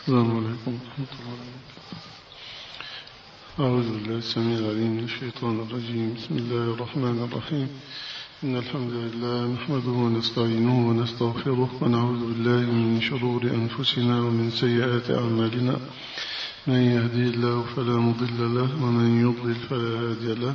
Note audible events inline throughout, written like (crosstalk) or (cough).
السلام عليكم ورحمة الله وبركاته. أعوذ بالله السميع العليم من الشيطان الرجيم. بسم الله الرحمن الرحيم. إن الحمد لله نحمده ونستعينه ونستغفره ونعوذ بالله من شرور أنفسنا ومن سيئات أعمالنا. من يهدي الله فلا مضل له ومن يضلل فلا هادي له.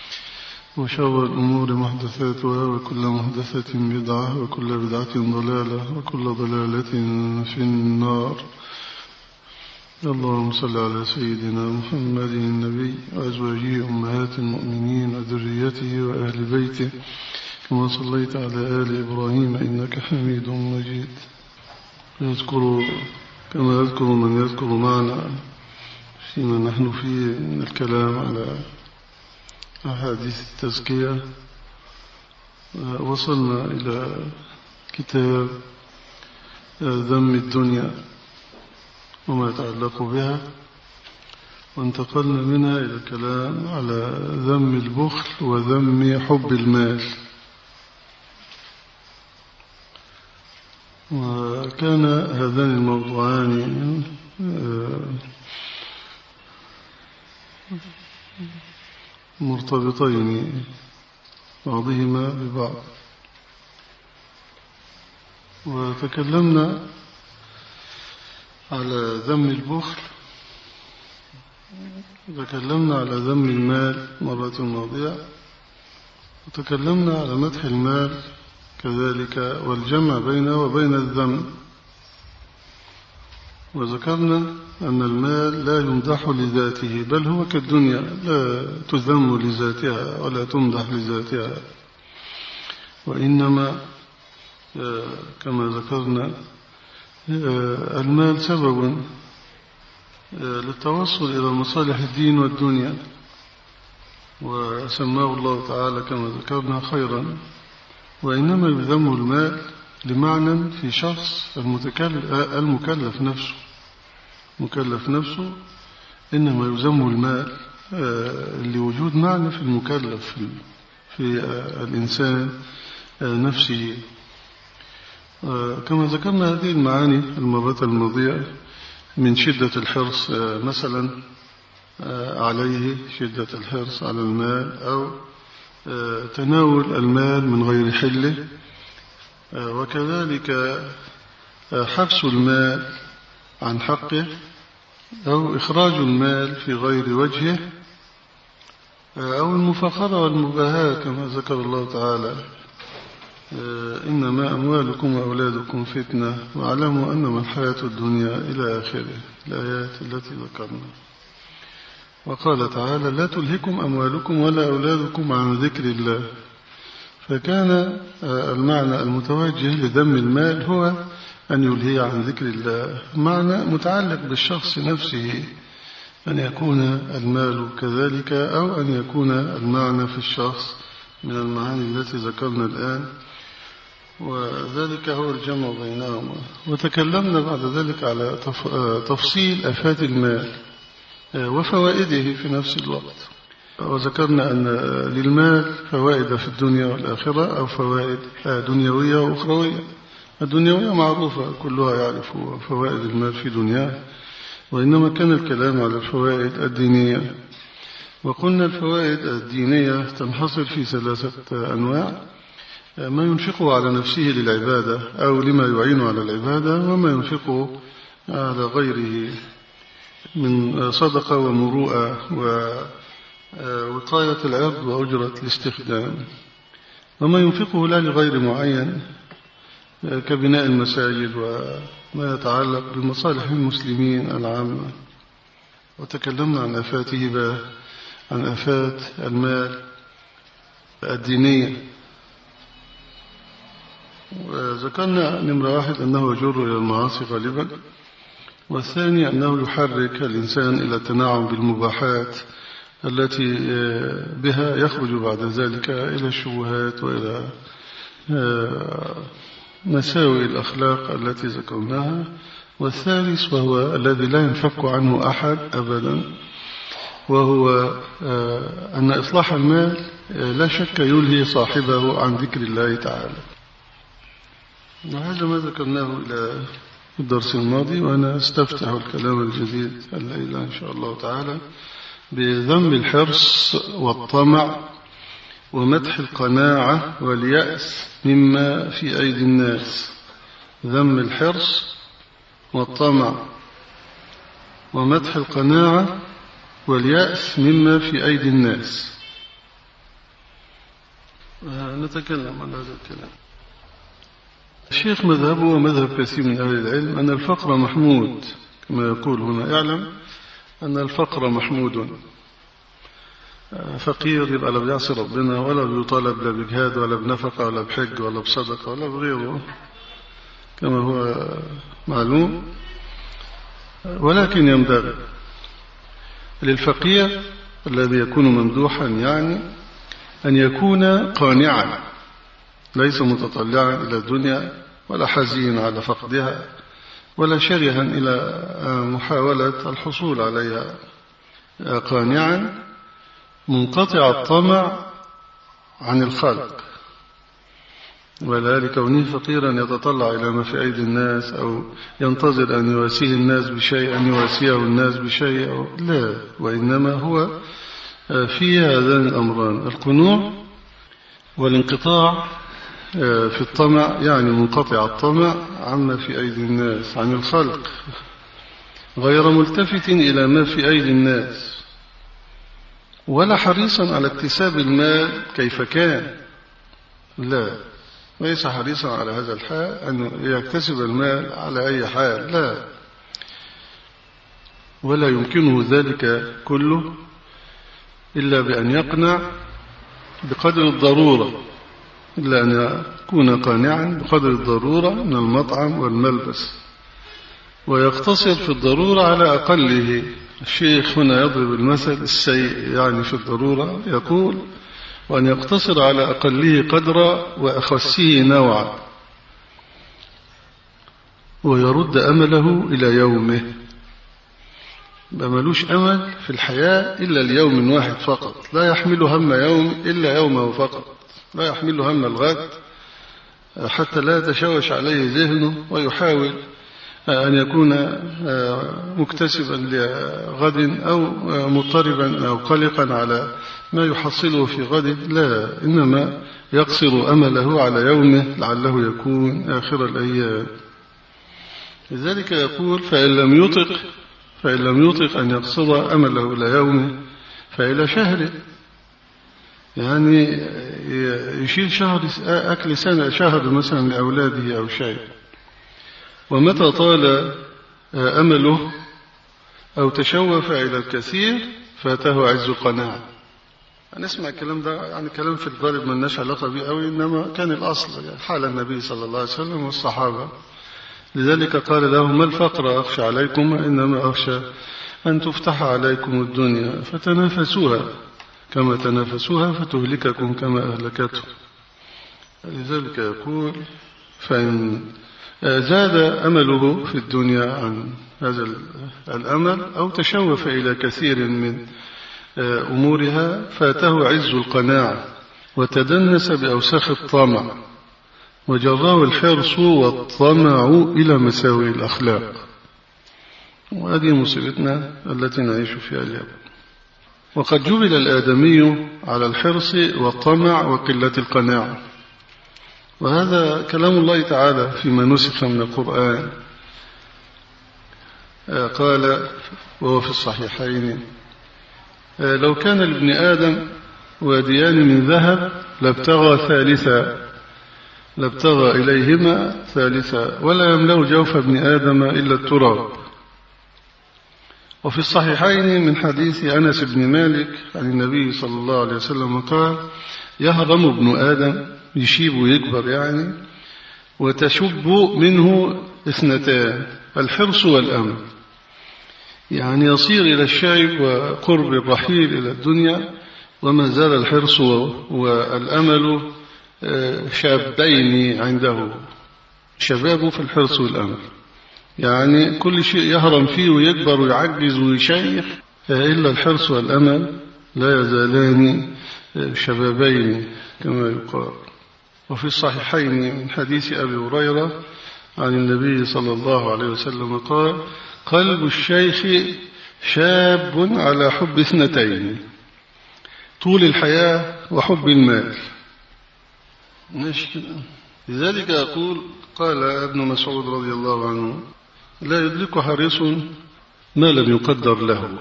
وشر الأمور محدثاتها وكل محدثة بدعة وكل بدعة ضلالة وكل ضلالة في النار. اللهم صل على سيدنا محمد النبي وأزواجه أمهات المؤمنين وذريته وأهل بيته كما صليت على آل إبراهيم إنك حميد مجيد. يذكر كما يذكر من يذكر معنا فيما نحن فيه من الكلام على أحاديث التزكية. وصلنا إلى كتاب ذم الدنيا وما يتعلق بها. وانتقلنا منها إلى الكلام على ذم البخل وذم حب المال. وكان هذان الموضوعان مرتبطين بعضهما ببعض. وتكلمنا على ذم البخل. تكلمنا على ذم المال مرة ماضية وتكلمنا على مدح المال كذلك والجمع بينه وبين الذم. وذكرنا أن المال لا يمدح لذاته بل هو كالدنيا لا تذم لذاتها ولا تمدح لذاتها. وإنما كما ذكرنا المال سبب للتوصل إلى مصالح الدين والدنيا. وسماه الله تعالى كما ذكرنا خيرا. وإنما يذم المال لمعنى في شخص المكلف نفسه. مكلف نفسه إنما يذم المال لوجود معنى في المكلف في الإنسان نفسه. كما ذكرنا هذه المعاني المرة الماضية من شدة الحرص مثلا عليه شدة الحرص على المال أو تناول المال من غير حله. وكذلك حبس المال عن حقه أو إخراج المال في غير وجهه أو المفاخرة والمباهاة كما ذكر الله تعالى. إنما أموالكم وأولادكم فتنة واعلموا أنما الحياة الدنيا إلى آخره. الآيات التي ذكرنا. وقال تعالى لا تلهكم أموالكم ولا أولادكم عن ذكر الله. فكان المعنى المتوجه لذم المال هو أن يلهي عن ذكر الله. معنى متعلق بالشخص نفسه أن يكون المال كذلك أو أن يكون المعنى في الشخص من المعاني التي ذكرنا الآن. وذلك هو الجمع بينهما. وتكلمنا بعد ذلك على تفصيل أفات المال وفوائده في نفس الوقت. وذكرنا أن للمال فوائد في الدنيا والآخرة أو فوائد دنيوية وأخروية. الدنيوية معروفة كلها يعرف فوائد المال في دنياه وإنما كان الكلام على الفوائد الدينية. وقلنا الفوائد الدينية تنحصر في ثلاثة أنواع. ما ينفقه على نفسه للعبادة أو لما يعين على العبادة وما ينفقه على غيره من صدقة ومروءة آه، وقاية العرض وأجرة الاستخدام. وما ينفقه لا لغير معين كبناء المساجد وما يتعلق بمصالح المسلمين العامة. وتكلمنا عن آفات هبة عن آفات المال الدينية. وذكرنا نمرة واحد أنه يجر إلى المعاصي غالبا والثاني أنه يحرك الإنسان إلى التناعم بالمباحات التي بها يخرج بعد ذلك إلى الشبهات وإلى آه، مساوئ الأخلاق التي ذكرناها والثالث وهو الذي لا ينفك عنه أحد أبدا وهو آه، أن إصلاح المال آه، لا شك يلهي صاحبه عن ذكر الله تعالى. وهذا ما ذكرناه إلى الدرس الماضي وأنا أستفتح الكلام الجديد الليلة إن شاء الله تعالى بذم الحرص والطمع ومدح القناعة واليأس مما في أيدي الناس ذم الحرص والطمع. ومدح القناعة واليأس مما في أيدي الناس. نتكلم عن هذا الكلام. الشيخ مذهبه ومذهب كثير من أهل العلم. أن الفقر محمود كما يقول هنا اعلم أن الفقر محمود. فقير يبقى لا بيعصي ربنا ولا بيطالب لا بجهاد ولا بنفقة ولا بحج ولا بصدقة ولا بغيره. كما هو معلوم. ولكن ينبغي للفقير الذي يكون ممدوحا يعني أن يكون قانعا ليس متطلعا إلى الدنيا ولا حزين على فقدها ولا شرها إلى محاولة الحصول عليها. قانعا منقطع الطمع عن الخلق. ولا لكونه فقيرا يتطلع إلى ما في أيدي الناس أو ينتظر أن يواسيه الناس بشيء أن يواسيه الناس بشيء أو لا. وإنما هو في هذان الأمران. القنوع والانقطاع آه، في الطمع يعني منقطع الطمع عما في أيدي الناس عن الخلق. غير ملتفت إلى ما في أيدي الناس. ولا حريصا على اكتساب المال كيف كان. لا ليس حريصا على هذا الحال أن يكتسب المال على أي حال لا. ولا يمكنه ذلك كله إلا بأن يقنع بقدر الضرورة. إلا أن يكون قانعا بقدر الضرورة من المطعم والملبس. ويقتصر في الضرورة على أقله. الشيخ هنا يضرب المثل السيء يعني في الضرورة يقول وأن يقتصر على أقله قدرا وأخسه نوعا ويرد أمله إلى يومه. ما ملوش أمل في الحياة إلا اليوم واحد فقط لا يحمل هم يوم إلا يومه فقط لا يحمل هم الغد حتى لا يتشوش عليه ذهنه ويحاول أن يكون مكتسبا لغد أو مضطربا أو قلقا على ما يحصله في غد لا إنما يقصر أمله على يومه لعله يكون آخر الأيام. لذلك يقول فإن لم يطق فإن لم يطق أن يقصر أمله إلى يومه فإلى شهره. يعني يشيل شهر أكل سنة شهر مثلا لأولاده أو شيء. ومتى طال أمله أو تشوف إلى الكثير فاته عز القناعة نسمع الكلام ده يعني كلام في الغالب ما لناش علاقة به قوي إنما كان الأصل يعني حال النبي صلى الله عليه وسلم والصحابة. لذلك قال لهم ما الفقر أخشى عليكم إنما أخشى أن تفتح عليكم الدنيا فتنافسوها. كما تنافسوها فتهلككم كما أهلكتهم. لذلك يقول فإن زاد أمله في الدنيا عن هذا الأمل أو تشوف إلى كثير من أمورها فاته عز القناعة وتدنس بأوساخ الطمع وجراه الحرص والطمع إلى مساوي الأخلاق. وهذه مصيبتنا التي نعيش فيها اليوم. وقد جبل الآدمي على الحرص والطمع وقلة القناعة. وهذا كلام الله تعالى فيما نسخ من القرآن. قال وهو في الصحيحين آه، لو كان لابن آدم واديان من ذهب لابتغى ثالثا لابتغى إليهما ثالثا ولا يملأ جوف ابن آدم إلا التراب. وفي الصحيحين من حديث أنس بن مالك عن النبي صلى الله عليه وسلم قال يهرم ابن آدم يشيب ويكبر يعني وتشب منه اثنتان الحرص والأمل. يعني يصير إلى الشعب وقرب الرحيل إلى الدنيا وما زال الحرص والأمل آه، شابين عنده. شبابه في الحرص والأمل. يعني كل شيء يهرم فيه ويكبر ويعجز ويشيخ إلا الحرص والأمل لا يزالان شبابين كما يقال. وفي الصحيحين من حديث أبي هريرة عن النبي صلى الله عليه وسلم قال قلب الشيخ شاب على حب اثنتين طول الحياة وحب المال. لذلك أقول قال ابن مسعود رضي الله عنه لا يدرك حريص ما لم يقدر له.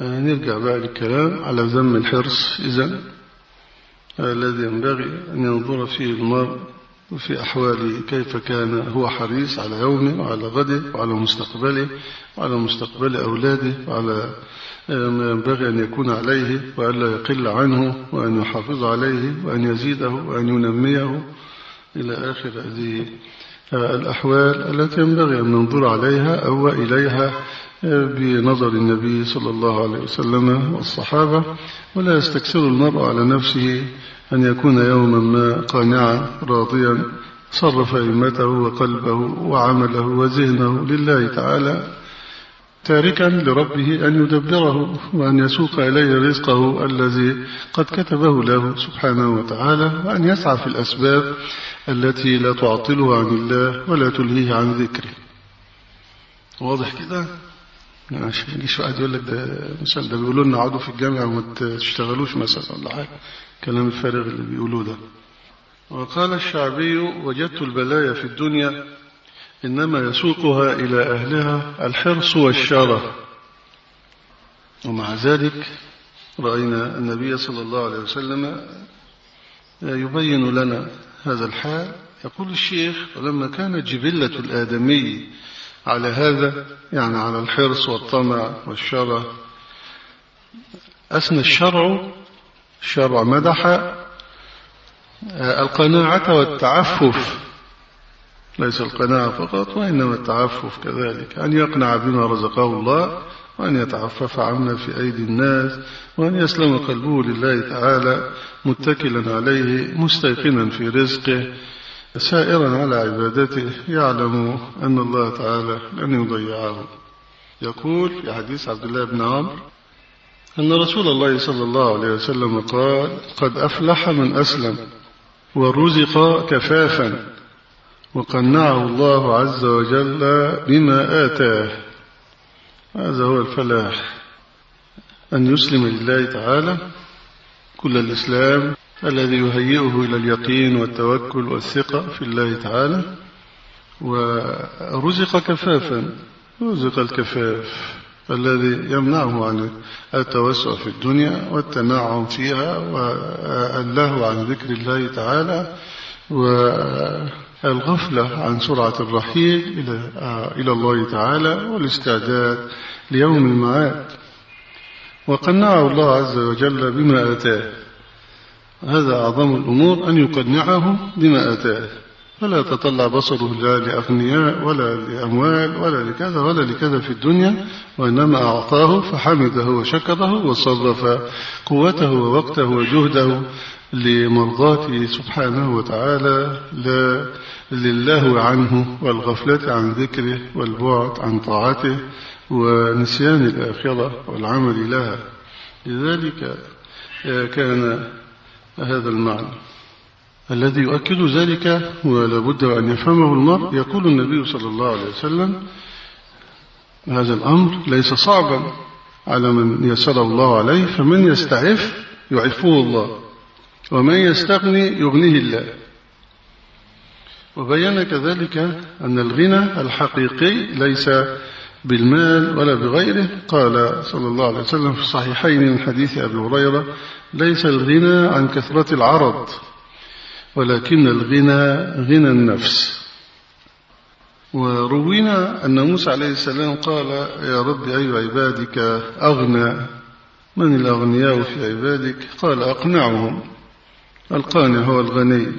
نرجع بقى للكلام على ذم الحرص. إذن الذي ينبغي أن ينظر فيه المرء في أحواله كيف كان هو حريص على يومه وعلى غده وعلى مستقبله وعلى مستقبل أولاده وعلى آه، ما ينبغي أن يكون عليه وألا يقل عنه وأن يحافظ عليه وأن يزيده وأن ينميه إلى آخر هذه الأحوال التي ينبغي أن ننظر عليها أو إليها. بنظر النبي صلى الله عليه وسلم والصحابة ولا يستكثر المرء على نفسه أن يكون يوما ما قانعا راضيا صرف همته وقلبه وعمله وذهنه لله تعالى تاركا لربه أن يدبره وأن يسوق إليه رزقه الذي قد كتبه له سبحانه وتعالى وأن يسعى في الأسباب التي لا تعطله عن الله ولا تلهيه عن ذكره. واضح كده؟ عشان يجيش واحد يقول لك ده مثلا ده بيقولوا لنا اقعدوا في الجامعة وما تشتغلوش مثلا ولا حاجة. الكلام الفارغ اللي بيقولوه ده. وقال الشعبي وجدت البلايا في الدنيا إنما يسوقها إلى أهلها الحرص والشره ومع ذلك رأينا النبي صلى الله عليه وسلم يبين لنا هذا الحال. يقول الشيخ ولما كانت جبلة الآدمي على هذا يعني على الحرص والطمع والشره أثنى الشرع الشرع مدح القناعة والتعفف. ليس القناعة فقط وإنما التعفف كذلك. أن يقنع بما رزقه الله وأن يتعفف عما في أيدي الناس وأن يسلم قلبه لله تعالى متكلا عليه مستيقنا في رزقه. سائرا على عبادته يعلم أن الله تعالى لن يضيعه. يقول في حديث عبد الله بن عمرو أن رسول الله صلى الله عليه وسلم قال قد أفلح من أسلم ورزق كفافا وقنعه الله عز وجل بما آتاه. هذا هو الفلاح أن يسلم لله تعالى كل الإسلام الذي يهيئه إلى اليقين والتوكل والثقة في الله تعالى. ورزق كفافا رزق الكفاف الذي يمنعه عن التوسع في الدنيا والتنعم فيها واللهو عن ذكر الله تعالى والغفلة عن سرعة الرحيل إلى الله تعالى والاستعداد ليوم المعاد. وقنعه الله عز وجل بما آتاه. هذا أعظم الأمور أن يقنعه بما آتاه. فلا تطلع بصره لا لأغنياء ولا لأموال ولا لكذا ولا لكذا في الدنيا وإنما أعطاه فحمده وشكره وصرف قوته ووقته وجهده لمرضاته سبحانه وتعالى. لا لله عنه والغفلة عن ذكره والبعد عن طاعته ونسيان الآخرة والعمل لها. لذلك كان هذا المعنى. الذي يؤكد ذلك ولا بد أن يفهمه المرء. يقول النبي صلى الله عليه وسلم هذا الأمر ليس صعبا على من يسر الله عليه فمن يستعف يعفه الله ومن يستغني يغنيه الله. وبين كذلك أن الغنى الحقيقي ليس بالمال ولا بغيره. قال صلى الله عليه وسلم في الصحيحين من حديث أبي هريرة ليس الغنى عن كثرة العرض ولكن الغنى غنى النفس. وروينا أن موسى عليه السلام قال يا رب أي عبادك أغنى؟ من الأغنياء في عبادك؟ قال أقنعهم. القانع هو الغني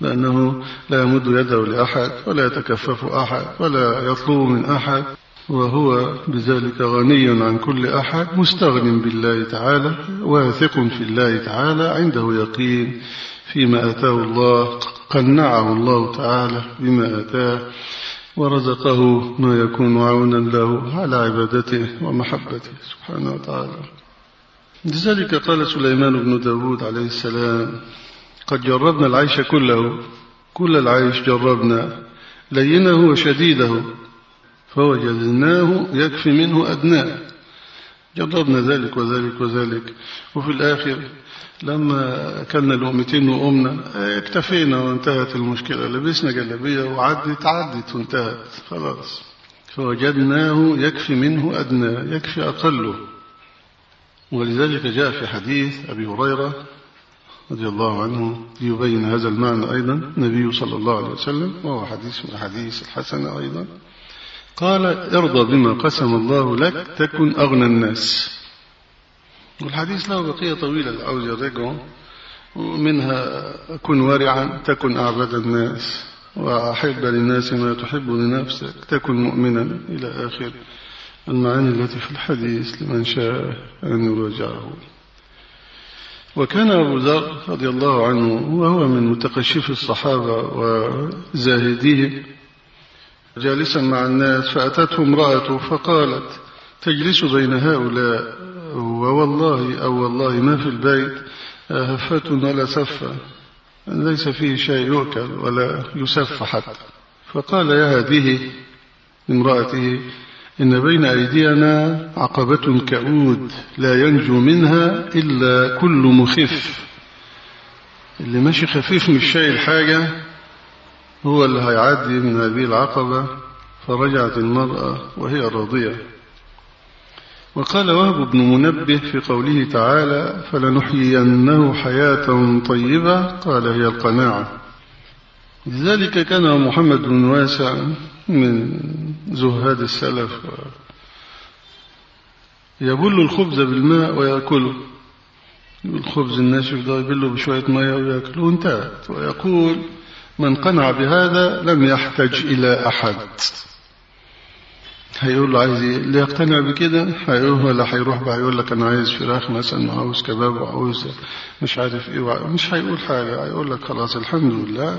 لأنه لا يمد يده لأحد ولا يتكفف أحد ولا يطلب من أحد. وهو بذلك غني عن كل أحد مستغن بالله تعالى واثق في الله تعالى عنده يقين فيما أتاه الله قنعه الله تعالى بما أتاه ورزقه ما يكون عونا له على عبادته ومحبته سبحانه وتعالى. لذلك قال سليمان بن داود عليه السلام قد جربنا العيش كله كل العيش جربنا لينه وشديده فوجدناه يكفي منه أدناه جربنا ذلك وذلك وذلك. وفي الآخر لما كنا لقمتين وقمنا اكتفينا وانتهت المشكلة. لبسنا جلبية وعدت عدت وانتهت. خلاص. فوجدناه يكفي منه أدنى يكفي أقله. ولذلك جاء في حديث أبي هريرة رضي الله عنه ليبين هذا المعنى أيضا. النبي صلى الله عليه وسلم وهو حديث من الحديث الحسن أيضا. قال ارضى بما قسم الله لك تكن أغنى الناس. والحديث له بقية طويلة. العوز يرجعه ومنها كن ورعا تكن أعبد الناس وأحب للناس ما تحب لنفسك تكن مؤمنا إلى آخر. المعاني التي في الحديث لمن شاء أن يراجعه. وكان أبو ذر رضي الله عنه وهو من متقشف الصحابة وزاهديه جالسا مع الناس فأتته امرأته فقالت تجلس بين هؤلاء. ووالله أو والله ما في البيت. هفة ولا سفة. ليس فيه شيء يؤكل ولا يسف حتى. فقال يا هذه امرأته إن بين أيدينا عقبة كؤود لا ينجو منها إلا كل مخف اللي ماشي خفيف مش شايل حاجة. هو اللي هيعدي من هذه العقبة فرجعت المرأة وهي راضية وقال وهب بن منبه في قوله تعالى فلنحيينه حياة طيبة قال هي القناعة. لذلك كان محمد بن واسع من زهاد السلف يبل الخبز بالماء ويأكله. الخبز الناشف ده يبله بشوية ماء ويأكله وانتهت. ويقول من قنع بهذا لم يحتج إلى أحد. هيقول له عايز إيه؟ اللي يقتنع بكده؟ هيقول ولا هيروح بقى يقول لك أنا عايز فراخ مثلا وعاوز كباب وعاوز مش عارف إيه مش هيقول حاجة هيقول لك خلاص الحمد لله.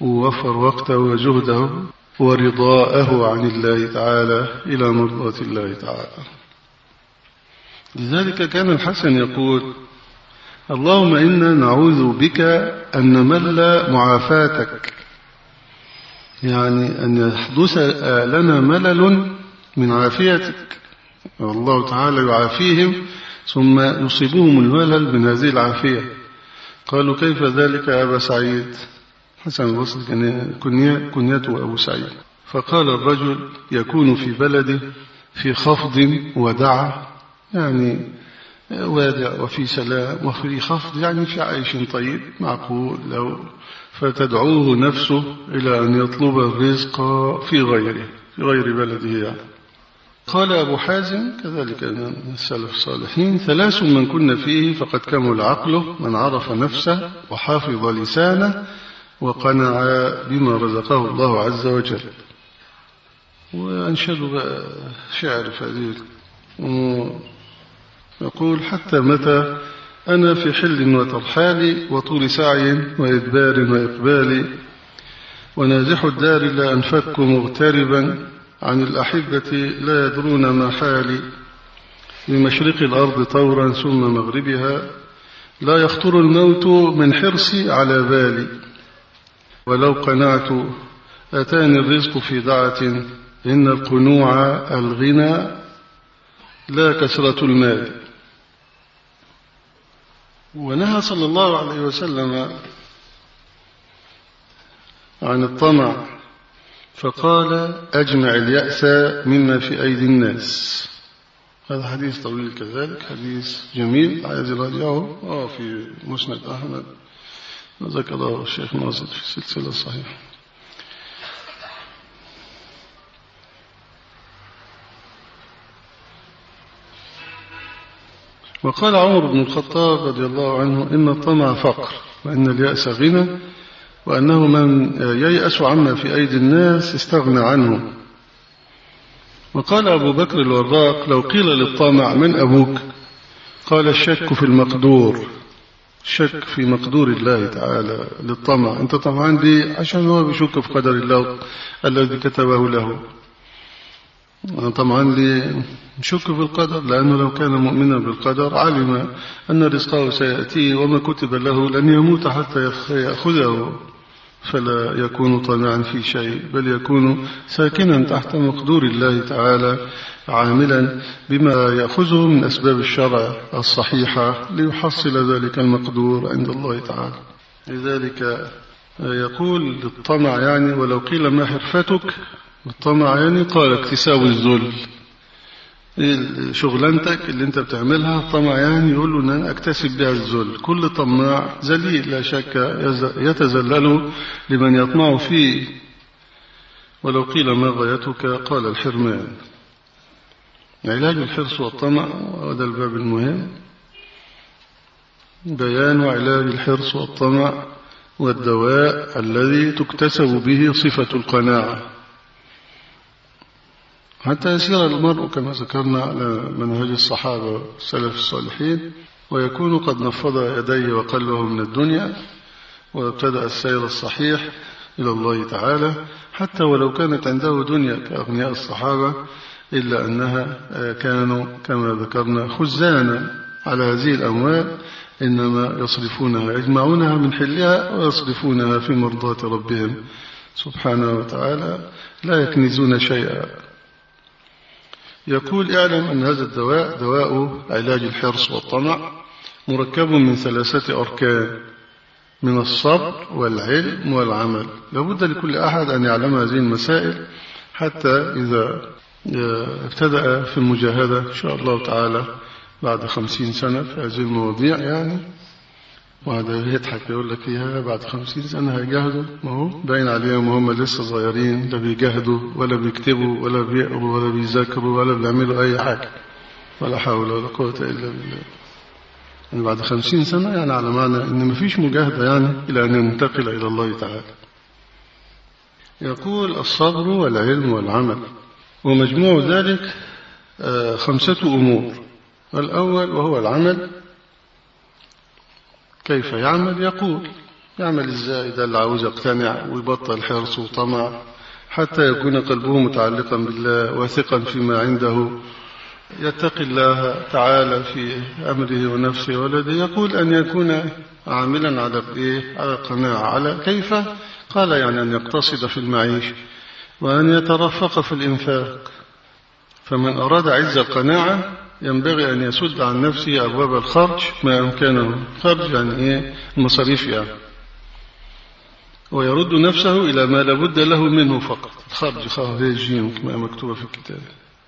ووفر وقته وجهده ورضاءه عن الله تعالى إلى مرضاة الله تعالى. لذلك كان الحسن يقول اللهم إنا نعوذ بك أن نمل معافاتك. يعني أن يحدث لنا ملل من عافيتك. والله تعالى يعافيهم ثم يصيبهم الملل من هذه العافية. قالوا كيف ذلك يا أبا سعيد؟ حسن البصري كان كنيته أبو سعيد. فقال الرجل يكون في بلده في خفض ودعة يعني وادع وفي سلام وفي خفض يعني في عيش طيب معقول لو فتدعوه نفسه إلى أن يطلب الرزق في غيره في غير بلده يعني. قال أبو حازم كذلك من السلف الصالحين ثلاث من كن فيه فقد كمل عقله من عرف نفسه وحافظ لسانه وقنع بما رزقه الله عز وجل. وأنشدوا بقى شعر فذيل يقول حتى متى أنا في حل وترحال وطول سعي وإدبار وإقبال. ونازح الدار لا أنفك مغتربا عن الأحبة لا يدرون ما حالي. بمشرق الأرض طورا ثم مغربها لا يخطر الموت من حرصي على بالي. ولو قنعت أتاني الرزق في دعة إن القنوع الغنى لا كثرة المال. ونهى صلى الله عليه وسلم عن الطمع فقال أجمع اليأس مما في أيدي الناس. هذا حديث طويل كذلك حديث جميل عايز يراجعه آه في مسند أحمد. ذكره الشيخ ناصر في السلسلة الصحيحة وقال عمر بن الخطاب رضي الله عنه إن الطمع فقر وإن اليأس غنى وأنه من ييأس عما في أيدي الناس استغنى عنه. وقال أبو بكر الوراق لو قيل للطامع من أبوك؟ قال الشك في المقدور. شك في مقدور الله تعالى للطمع. أنت طمعان ليه؟ عشان هو بيشك في قدر الله الذي كتبه له. طبعا لشك في القدر لأنه لو كان مؤمنا بالقدر علم أن رزقه سيأتيه وما كتب له لن يموت حتى يأخذه فلا يكون طمعا في شيء بل يكون ساكنا تحت مقدور الله تعالى عاملا بما يأخذه من أسباب الشرع الصحيحة ليحصل ذلك المقدور عند الله تعالى. لذلك يقول للطمع يعني ولو قيل ما حرفتك الطمع يعني قال اكتساب الذل. شغلانتك اللي انت بتعملها؟ طمع يعني يقول له إن أنا اكتسب بها الذل. كل طماع ذليل لا شك يتذلل لمن يطمع فيه. ولو قيل ما غايتك قال الحرمان. علاج الحرص والطمع وهذا الباب المهم. بيان علاج الحرص والطمع والدواء الذي تكتسب به صفة القناعة. حتى يسير المرء كما ذكرنا على منهج الصحابة السلف الصالحين ويكون قد نفض يديه وقلبه من الدنيا وابتدأ السير الصحيح إلى الله تعالى حتى ولو كانت عنده دنيا كأغنياء الصحابة إلا أنها كانوا كما ذكرنا خزانا على هذه الأموال إنما يصرفونها يجمعونها من حلها ويصرفونها في مرضاة ربهم سبحانه وتعالى لا يكنزون شيئا. يقول اعلم أن هذا الدواء دواء علاج الحرص والطمع مركب من ثلاثة أركان من الصبر والعلم والعمل. لابد لكل أحد أن يعلم هذه المسائل حتى إذا ابتدأ في المجاهدة إن شاء الله تعالى بعد خمسين سنة في هذه المواضيع يعني وهذا يضحك يقول لك يا بعد خمسين سنة هيجاهدوا ما هو؟ باين عليهم وهم لسه صغيرين لا بيجاهدوا ولا بيكتبوا ولا بيقروا ولا بيذاكروا ولا بيعملوا أي حاجة. ولا حول ولا قوة إلا بالله. يعني بعد خمسين سنة يعني على معنى أن ما فيش مجاهدة يعني إلى أن ينتقل إلى الله تعالى. يقول الصبر والعلم والعمل. ومجموع ذلك خمسة أمور. الأول وهو العمل. كيف يعمل؟ يقول يعمل إزاي؟ ده اللي عاوز يقتنع ويبطل حرص وطمع حتى يكون قلبه متعلقا بالله واثقا فيما عنده. يتقي الله تعالى في أمره ونفسه ولده. يقول أن يكون عاملا على إيه؟ على القناعة. على كيف؟ قال يعني أن يقتصد في المعيش وأن يترفق في الإنفاق. فمن أراد عز القناعة ينبغي أن يسد عن نفسه أبواب الخرج ما أمكنه خرج يعني إيه؟ المصاريف يعني. ويرد نفسه إلى ما لابد له منه فقط. الخرج خارجين كما مكتوبة في الكتاب.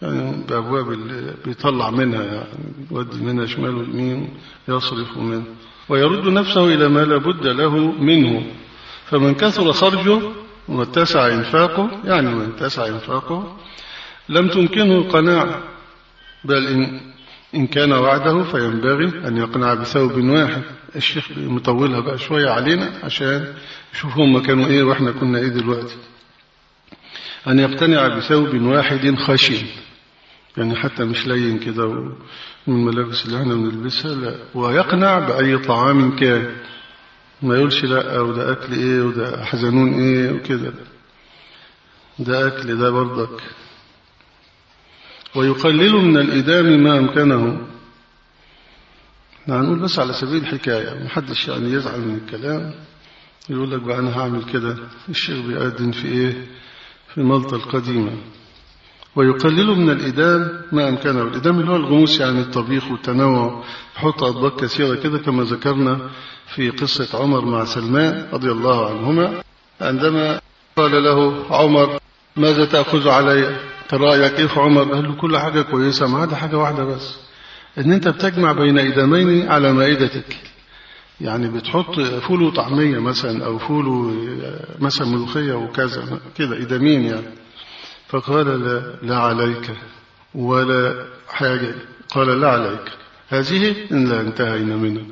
يعني بأبواب اللي بيطلع منها يعني يودي منها شمال ويمين يصرف منه ويرد نفسه إلى ما لابد له منه. فمن كثر خرجه واتسع إنفاقه يعني من اتسع إنفاقه لم تمكنه القناعة بل إن, إن كان وعده فينبغي أن يقنع بثوب واحد. الشيخ مطولها بقى شوية علينا عشان يشوف هم كانوا إيه وإحنا كنا إيه دلوقتي. أن يقتنع بثوب واحد خشن. يعني حتى مش لين كده من الملابس اللي إحنا بنلبسها لا. ويقنع بأي طعام كان. ما يقولش لا وده أكل إيه وده حزنون إيه وكده. ده أكل ده برضك. ويقلل من الإدام ما أمكنه. هنقول بس على سبيل الحكاية محدش يعني يزعل من الكلام. يقول لك بقى أنا هعمل كده. الشيخ بيأذن في إيه؟ في مالطا القديمة. ويقلل من الإدام ما أمكنه. الإدام اللي هو الغموس يعني الطبيخ والتنوع يحط أطباق كثيرة كده كما ذكرنا في قصة عمر مع سلمان رضي الله عنهما. عندما قال له عمر ماذا تأخذ علي؟ رأيك كيف عمر؟ قال له كل حاجة كويسة ما عدا حاجة واحدة بس. إن أنت بتجمع بين إدامين على مائدتك. يعني بتحط فول وطعمية مثلا أو فول مثلا ملوخية وكذا كده إدامين يعني. فقال لا, لا عليك ولا حاجة. قال لا عليك. هذه إن لا انتهينا منها.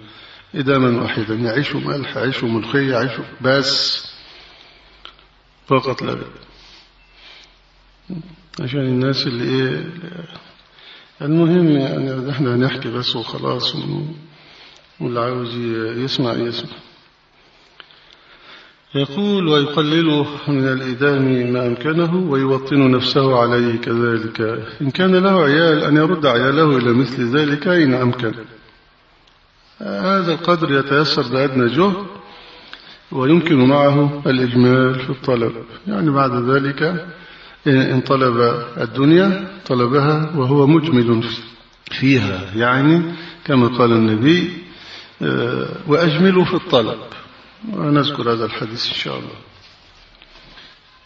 إداما واحدا. يا عيش وملح يا عيش وملوخية يا عيش وبس. فقط لا. عشان الناس اللي إيه المهم يعني إحنا هنحكي بس وخلاص واللي عاوز يسمع يسمع. يقول ويقلل من الإدام ما أمكنه ويوطن نفسه عليه كذلك. إن كان له عيال أن يرد عياله إلى مثل ذلك إن أمكن. هذا القدر يتيسر بأدنى جهد ويمكن معه الإجمال في الطلب. يعني بعد ذلك إن طلب الدنيا طلبها وهو مجمل فيها. يعني كما قال النبي وأجملوا في الطلب. ونذكر هذا الحديث إن شاء الله.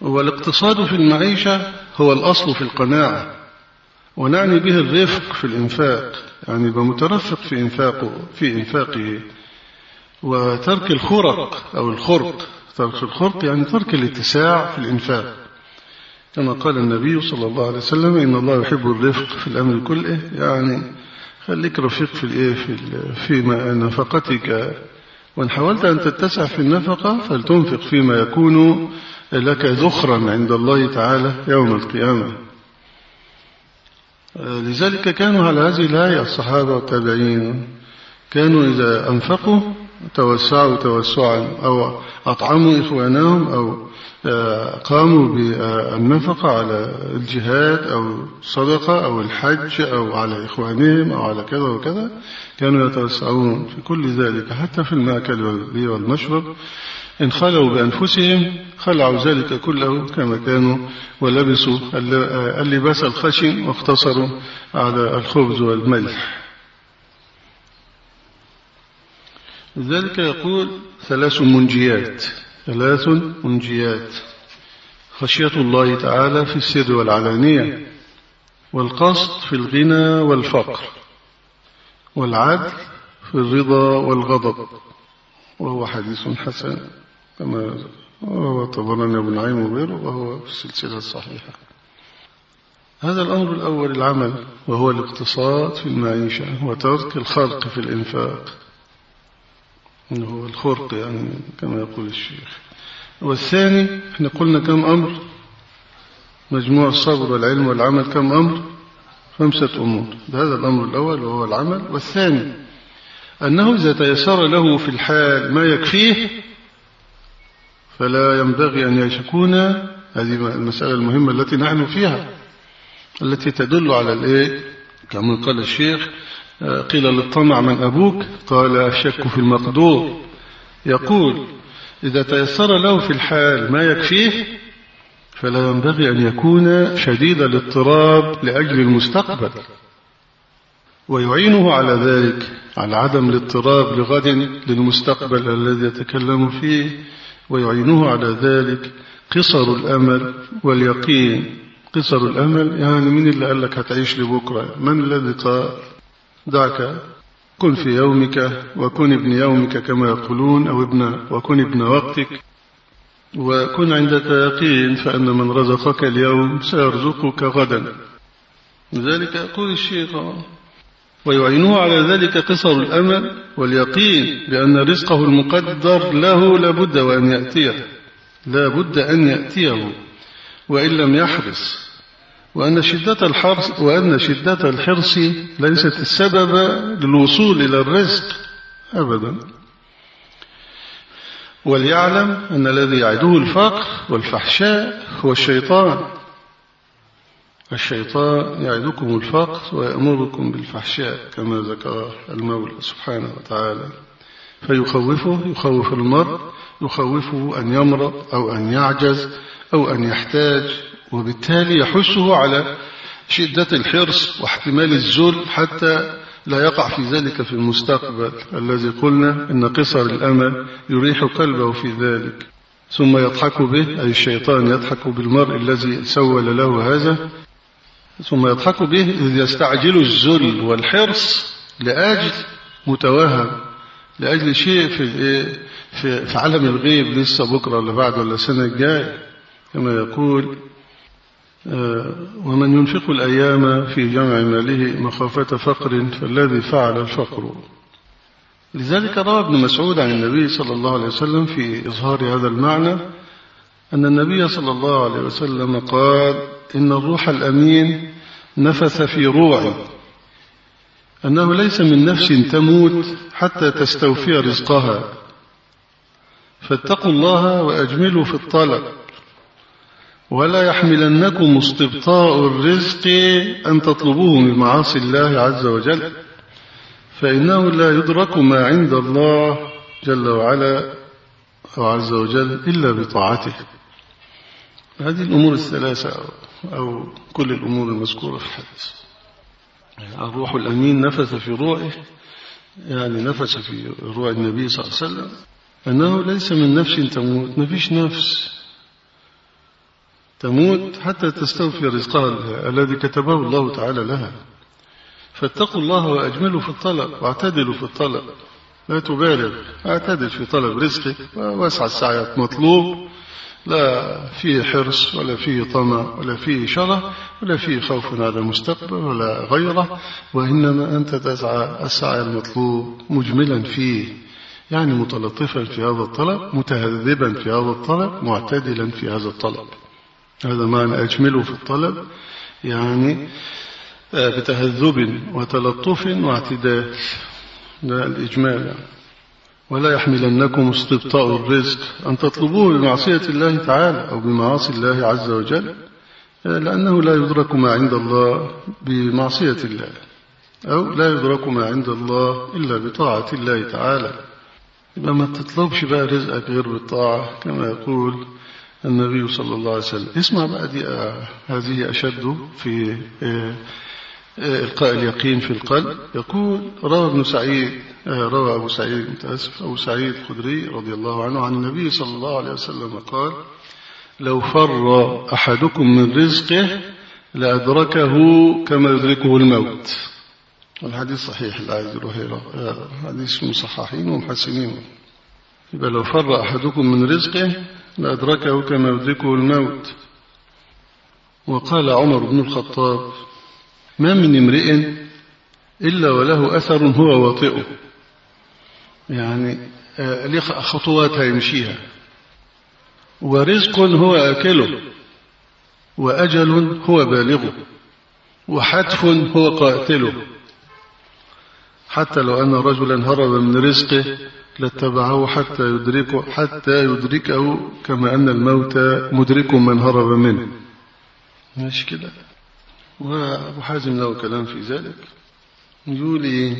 والاقتصاد في المعيشة هو الأصل في القناعة ونعني به الرفق في الإنفاق. يعني يبقى مترفق في إنفاقه في إنفاقه. وترك الخرق أو الخرق. ترك الخرق يعني ترك الاتساع في الإنفاق. كما قال النبي صلى الله عليه وسلم إن الله يحب الرفق في الأمر كله. يعني خليك رفيق في الإيه؟ في في نفقتك. وإن حاولت أن تتسع في النفقة فلتنفق فيما يكون لك ذخرا عند الله تعالى يوم القيامة. لذلك كانوا على هذه الآية الصحابة والتابعين كانوا إذا أنفقوا توسعوا توسعا أو أطعموا إخوانهم أو قاموا بالنفقة على الجهاد أو الصدقة أو الحج أو على إخوانهم أو على كذا وكذا. كانوا يتوسعون في كل ذلك حتى في المأكل والمشرب. إن خلوا بأنفسهم خلعوا ذلك كله كما كانوا ولبسوا اللباس الخشن واقتصروا على الخبز والملح. لذلك يقول ثلاث منجيات. ثلاث منجيات خشية الله تعالى في السر والعلانية والقصد في الغنى والفقر والعدل في الرضا والغضب. وهو حديث حسن كما روى طبراني ابن نعيم وغيره وهو في السلسلة الصحيحة. هذا الأمر الأول العمل وهو الاقتصاد في المعيشة وترك الخلق في الإنفاق. هو الخرق يعني كما يقول الشيخ. والثاني إحنا قلنا كم أمر؟ مجموع الصبر والعلم والعمل كم أمر؟ خمسة أمور. هذا الأمر الأول وهو العمل. والثاني أنه إذا تيسر له في الحال ما يكفيه فلا ينبغي أن يكون هذه المسألة المهمة التي نحن فيها التي تدل على الإيه؟ كما قال الشيخ قيل للطمع من أبوك قال الشك في المقدور. يقول إذا تيسر له في الحال ما يكفيه فلا ينبغي أن يكون شديد الاضطراب لأجل المستقبل. ويعينه على ذلك على عدم الاضطراب لغد للمستقبل الذي يتكلم فيه. ويعينه على ذلك قصر الأمل واليقين. قصر الأمل يعني من اللي قال لك هتعيش لبكرة؟ من الذي قال دعك كن في يومك وكن ابن يومك كما يقولون أو ابن وكن ابن وقتك. وكن عندك يقين فأن من رزقك اليوم سيرزقك غدا. لذلك يقول الشيخ ويعينه على ذلك قصر الأمل واليقين بأن رزقه المقدر له لابد وأن يأتيه. لا بد أن يأتيه وإن لم يحرص. وأن شدة الحرص وأن شدة الحرص ليست السبب للوصول إلى الرزق أبدا. وليعلم أن الذي يعده الفقر والفحشاء هو الشيطان. الشيطان يعدكم الفقر ويأمركم بالفحشاء كما ذكر المولى سبحانه وتعالى. فيخوفه يخوف المرء يخوفه أن يمرض أو أن يعجز أو أن يحتاج وبالتالي يحثه على شدة الحرص واحتمال الذل حتى لا يقع في ذلك في المستقبل. الذي قلنا إن قصر الأمل يريح قلبه في ذلك. ثم يضحك به أي الشيطان يضحك بالمرء الذي سول له هذا. ثم يضحك به إذ يستعجل الذل والحرص لأجل متوهم لأجل شيء في في في عالم الغيب لسه بكرة ولا بعد ولا السنة الجاية كما يقول ومن ينفق الأيام في جمع ماله مخافة فقر فالذي فعل الفقر. لذلك روى ابن مسعود عن النبي صلى الله عليه وسلم في إظهار هذا المعنى أن النبي صلى الله عليه وسلم قال إن الروح الأمين نفث في روعي. أنه ليس من نفس تموت حتى تستوفي رزقها. فاتقوا الله وأجملوا في الطلب. ولا يحملنكم استبطاء الرزق أن تطلبوه من معاصي الله عز وجل. فإنه لا يدرك ما عند الله جل وعلا أو عز وجل إلا بطاعته. هذه الأمور الثلاثة أو كل الأمور المذكورة في الحديث. الروح الأمين نفث في روعه يعني نفث في روع النبي صلى الله عليه وسلم. أنه ليس من نفس تموت ما فيش نفس. تموت حتى تستوفي رزقها الذي كتبه الله تعالى لها. فاتقوا الله وأجملوا في الطلب واعتدلوا في الطلب. لا تبالغ اعتدل في طلب رزقك واسع السعي مطلوب. لا فيه حرص ولا فيه طمع ولا فيه شره ولا فيه خوف على المستقبل ولا غيره. وإنما أنت تسعى السعي المطلوب مجملا فيه يعني متلطفا في هذا الطلب متهذبا في هذا الطلب معتدلا في هذا الطلب. هذا معنى أجمله في الطلب يعني بتهذب وتلطف واعتدال ده الإجمال يعني. ولا يحملنكم استبطاء الرزق أن تطلبوه بمعصية الله تعالى أو بمعاصي الله عز وجل لأنه لا يدرك ما عند الله بمعصية الله أو لا يدرك ما عند الله إلا بطاعة الله تعالى يبقى ما تطلبش بقى رزقك غير بالطاعة كما يقول النبي صلى الله عليه وسلم. اسمع بقى دي هذه أشد في إلقاء اليقين في القلب. يقول روى ابن سعيد روى أبو سعيد متأسف أبو سعيد الخدري رضي الله عنه عن النبي صلى الله عليه وسلم قال لو فر أحدكم من رزقه لأدركه كما يدركه الموت. الحديث صحيح لا يروح حديث مصححين ومحسنين. يبقى لو فر أحدكم من رزقه لأدركه كما يدركه الموت. وقال عمر بن الخطاب ما من امرئ إلا وله أثر هو واطئه. يعني ليه خطوات هيمشيها ورزق هو آكله وأجل هو بالغه وحتف هو قاتله. حتى لو أن رجلا هرب من رزقه لاتبعه حتى يدركه حتى يدركه كما أن الموت مدرك من هرب منه. ماشي كده؟ وأبو حازم له كلام في ذلك. يقول إيه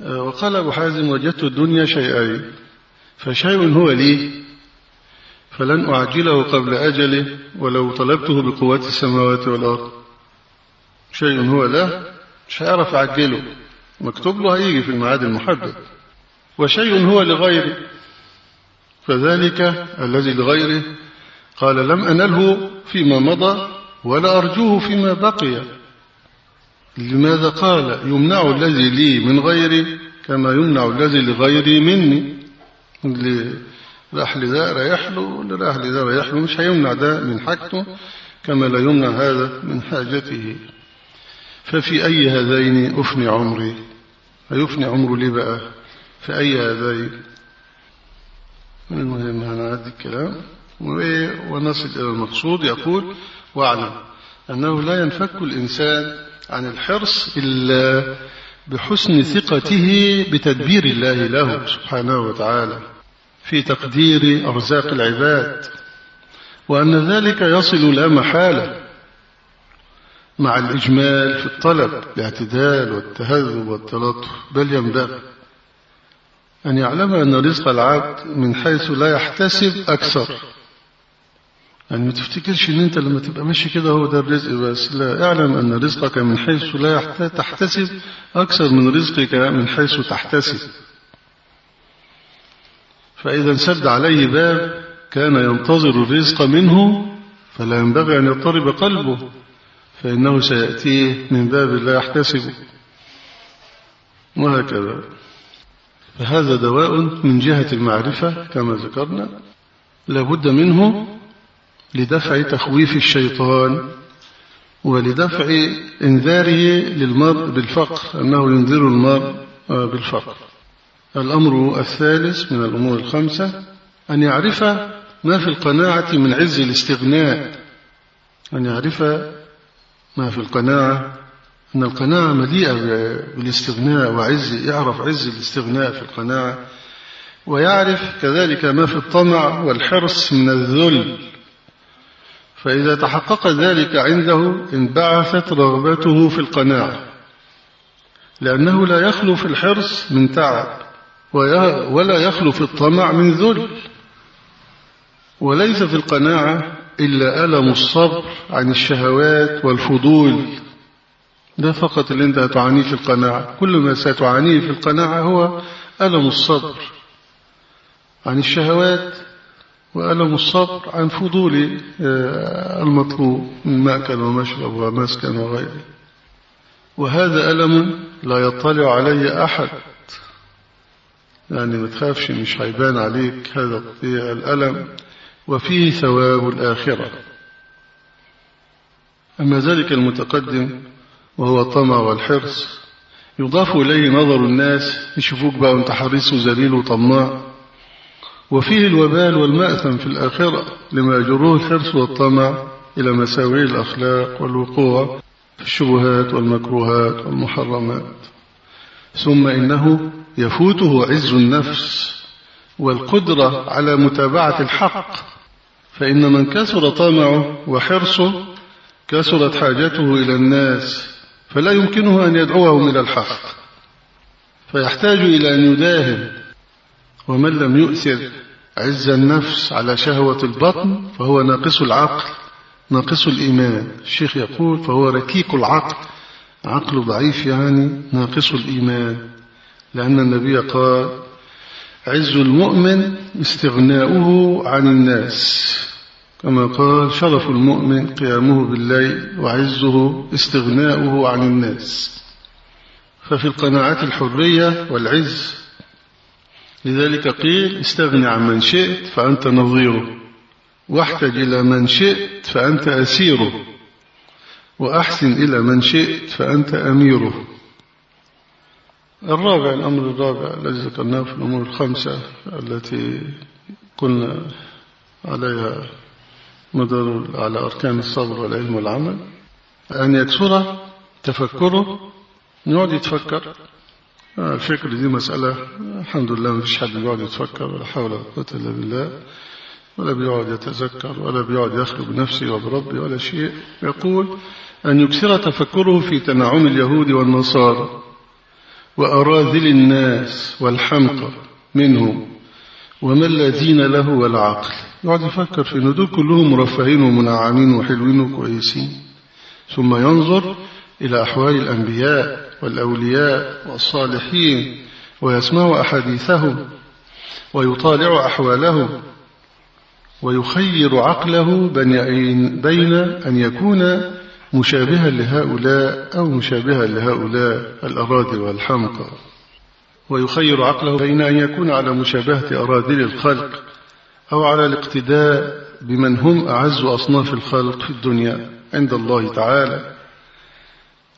وقال أبو حازم وجدت الدنيا شيئين فشيء هو لي فلن أعجله قبل أجله ولو طلبته بقوات السماوات والأرض. شيء هو له مش هيعرف يعجله مكتوب له هيجي في الميعاد المحدد. وشيء هو لغيره. فذلك الذي لغيره. قال لم أنله فيما مضى ولا أرجوه فيما بقي. لماذا قال يمنع الذي لي من غيري كما يمنع الذي لغيري مني؟ له واللي راح لده رايح له مش هيمنع ده من حاجته كما لا يمنع هذا من حاجته. ففي أي هذين أفني عمري؟ هيفني عمره ليه بقى؟ في أي هذين المهم هنعدي الكلام ونصل إلى المقصود. يقول واعلم أنه لا ينفك الإنسان عن الحرص إلا بحسن ثقته بتدبير الله له سبحانه وتعالى في تقدير أرزاق العباد وأن ذلك يصل لا محالة مع الإجمال في الطلب الاعتدال والتهذب والتلطف بل ينبغي أن يعلم أن رزق العبد من حيث لا يحتسب أكثر. يعني ما تفتكرش إن أنت لما تبقى ماشي كده هو ده الرزق بس؟ لا اعلم أن رزقك من حيث لا تحتسب أكثر من رزقك من حيث تحتسب. فإذا انسد عليه باب كان ينتظر الرزق منه فلا ينبغي أن يضطرب قلبه فإنه سيأتيه من باب لا يحتسبه وهكذا. فهذا دواء من جهة المعرفة كما ذكرنا. لابد منه لدفع تخويف الشيطان ولدفع إنذاره للمرء بالفقر أنه ينذر المرء بالفقر. الأمر الثالث من الأمور الخمسة أن يعرف ما في القناعة من عز الاستغناء. أن يعرف ما في القناعة أن القناعة مليئة بالاستغناء وعز يعرف عز الاستغناء في القناعة ويعرف كذلك ما في الطمع والحرص من الذل. فإذا تحقق ذلك عنده انبعثت رغبته في القناعة لأنه لا يخلو في الحرص من تعب ولا يخلو في الطمع من ذل. وليس في القناعة إلا ألم الصبر عن الشهوات والفضول. ده فقط اللي انت هتعانيه في القناعة. كل ما ستعانيه في القناعة هو ألم الصبر عن الشهوات وألم الصبر عن فضول المطلوب من مأكل ومشرب ومسكن وغيره. وهذا ألم لا يطلع عليه أحد. يعني ما تخافش مش هيبان عليك هذا الألم. وفيه ثواب الآخرة. أما ذلك المتقدم وهو الطمع والحرص. يضاف إليه نظر الناس. يشوفوك بقى وأنت حريص وذليل وطماع. وفيه الوبال والمأثم في الآخرة لما يجره الحرص والطمع إلى مساوئ الأخلاق والوقوع في الشبهات والمكروهات والمحرمات. ثم إنه يفوته عز النفس والقدرة على متابعة الحق. فإن من كثر طمعه وحرصه كثرت حاجته إلى الناس فلا يمكنه أن يدعوهم إلى الحق. فيحتاج إلى أن يداهن ومن لم يؤثر عز النفس على شهوة البطن فهو ناقص العقل ناقص الإيمان. الشيخ يقول فهو ركيك العقل. عقل ضعيف يعني ناقص الإيمان. لأن النبي قال عز المؤمن استغناؤه عن الناس. كما قال شرف المؤمن قيامه بالليل وعزه استغناؤه عن الناس. ففي القناعات الحرية والعز. لذلك قيل استغني عن من شئت فأنت نظيره واحتج إلى من شئت فأنت أسيره وأحسن إلى من شئت فأنت أميره. الرابع الأمر الرابع الذي ذكرناه في الأمور الخمسة التي قلنا عليها مدار على أركان الصبر والعلم والعمل. أن يكثر تفكره يقعد يتفكر. الفكر دي مسألة الحمد لله ما فيش حد بيقعد يتفكر ولا حول ولا قوة إلا بالله ولا بيقعد يتذكر ولا بيقعد يخلو بنفسه وبربه ولا شيء. يقول أن يكثر تفكره في تنعم اليهود والنصارى وأراذل الناس والحمقى منهم وما الذين له ولا عقل يقعد يفكر في أن دول كلهم مرفهين ومنعمين وحلوين وكويسين. ثم ينظر إلى أحوال الأنبياء والأولياء والصالحين ويسمع أحاديثهم ويطالع أحوالهم ويخير عقله بين أن يكون مشابها لهؤلاء أو مشابها لهؤلاء الأراذل والحمقى. ويخير عقله بين أن يكون على مشابهة أراذل الخلق أو على الاقتداء بمن هم أعز أصناف الخلق في الدنيا عند الله تعالى.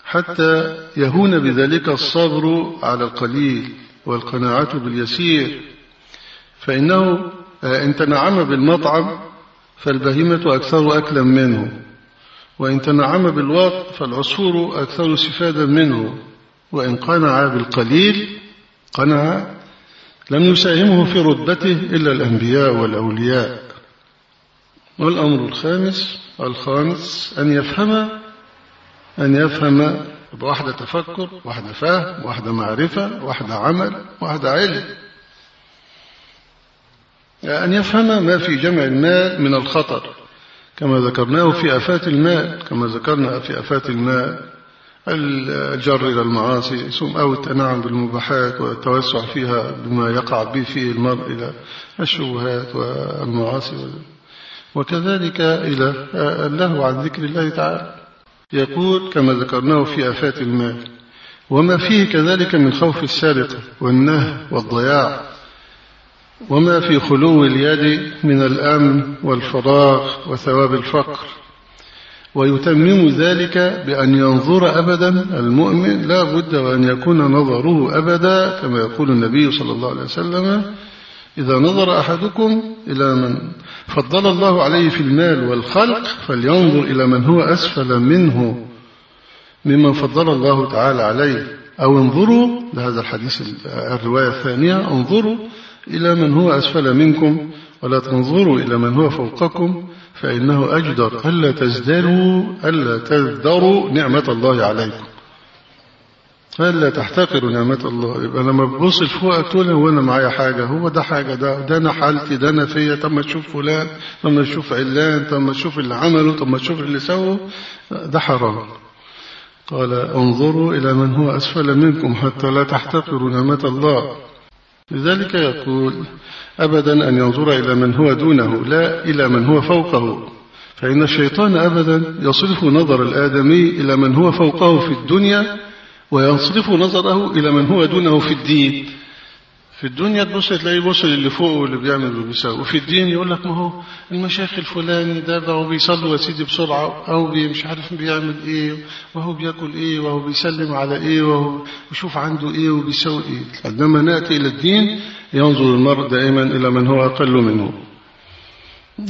حتى يهون بذلك الصبر على القليل والقناعة باليسير. فإنه إن تنعم بالمطعم فالبهيمة أكثر أكلا منه وإن تنعم بالوط فالعصفور أكثر استفادا منه وإن قنع بالقليل قنع لم يساهمه في رتبته إلا الأنبياء والأولياء. والأمر الخامس الخامس أن يفهم أن يفهم واحدة تفكر واحدة فهم واحدة معرفة واحدة عمل واحدة علم. أن يفهم ما في جمع المال من الخطر كما ذكرناه في أفات المال كما ذكرنا في أفات المال الجر إلى المعاصي أو التنعم بالمباحات والتوسع فيها بما يقع به فيه المرء إلى الشبهات والمعاصي. وكذلك إلى اللهو عن ذكر الله تعالى. يقول كما ذكرناه في آفات المال وما فيه كذلك من خوف السرقة والنهب والضياع وما في خلو اليد من الأمن والفراغ وثواب الفقر. ويتمم ذلك بأن ينظر أبدا المؤمن لا بد وأن يكون نظره أبدا كما يقول النبي صلى الله عليه وسلم إذا نظر أحدكم إلى من فضل الله عليه في المال والخلق فلينظر إلى من هو أسفل منه ممن فضل الله تعالى عليه. أو انظروا لهذا الحديث الرواية الثانية انظروا إلى من هو أسفل منكم. ولا تنظروا إلى من هو فوقكم فإنه أجدر ألا تزدروا ألا تزدروا نعمة الله عليكم. ألا تحتقروا نعمة الله. يبقى لما ببص لفوق تقول هو أنا معايا حاجة هو ده حاجة ده ده أنا حالتي ده أنا فيا طب ما تشوف فلان طب ما تشوف علان طب ما تشوف اللي عمله طب ما تشوف اللي سووا ده حرام. قال انظروا إلى من هو أسفل منكم حتى لا تحتقروا نعمة الله. لذلك يقول أبدا أن ينظر إلى من هو دونه لا إلى من هو فوقه. فإن الشيطان أبدا يصرف نظر الآدمي إلى من هو فوقه في الدنيا ويصرف نظره إلى من هو دونه في الدين. في الدنيا تبص تلاقيه بص للي فوق واللي بيعمل وبيساوي وفي الدين يقول لك ما هو المشايخ الفلاني ده بقى بيصلوا يا سيدي بسرعة أو مش عارف بيعمل إيه وهو بياكل إيه وهو بيسلم على إيه وهو بيشوف عنده إيه وبيسوي إيه. عندما نأتي إلى الدين ينظر المرء دائما إلى من هو أقل منه.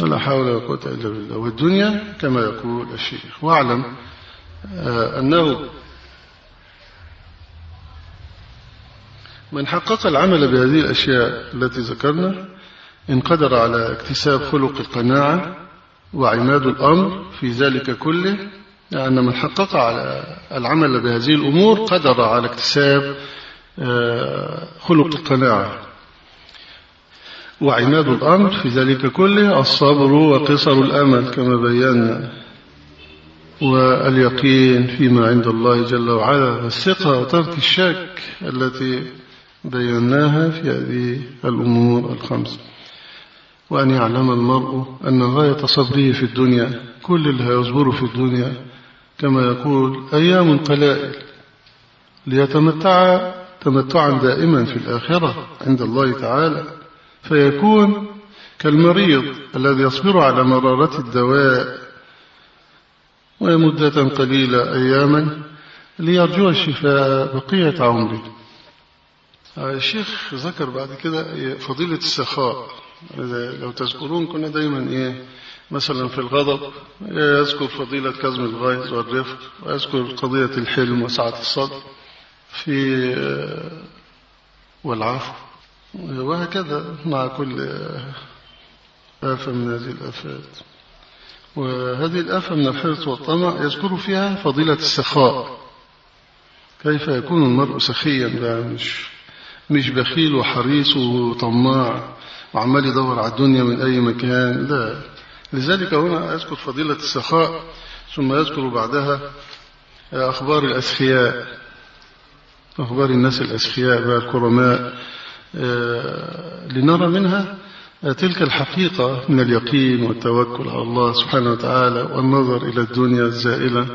ولا حول ولا قوة إلا بالله. والدنيا كما يقول الشيخ. واعلم أنه من حقق العمل بهذه الأشياء التي ذكرنا إن قدر على اكتساب خلق القناعة وعماد الأمر في ذلك كله لأن من حقق على العمل بهذه الأمور قدر على اكتساب خلق القناعة. وعماد الأمر في ذلك كله الصبر وقصر الأمل كما بينا. واليقين فيما عند الله جل وعلا والثقة وترك الشك التي بيناها في هذه الأمور الخمس. وأن يعلم المرء أن غاية صبره في الدنيا كل اللي هيصبره في الدنيا كما يقول أيام قلائل ليتمتع تمتعا دائما في الآخرة عند الله تعالى. فيكون كالمريض الذي يصبر على مرارة الدواء ومدة قليلة أياما ليرجو الشفاء بقية عمره. الشيخ ذكر بعد كده فضيلة السخاء. لو تذكرون كنا دايما إيه مثلا في الغضب يذكر فضيلة كظم الغيظ والرفق ويذكر قضية الحلم وسعة الصدر في والعفو وهكذا مع كل آفة من هذه الآفات. وهذه الآفة من الحرص والطمع يذكر فيها فضيلة السخاء. كيف يكون المرء سخيا؟ لا مش مش بخيل وحريص وطماع وعمال يدور على الدنيا من أي مكان لا. لذلك هنا يذكر فضيلة السخاء ثم يذكر بعدها أخبار الأسخياء. أخبار الناس الأسخياء بقى الكرماء. لنرى منها تلك الحقيقة من اليقين والتوكل على الله سبحانه وتعالى والنظر إلى الدنيا الزائلة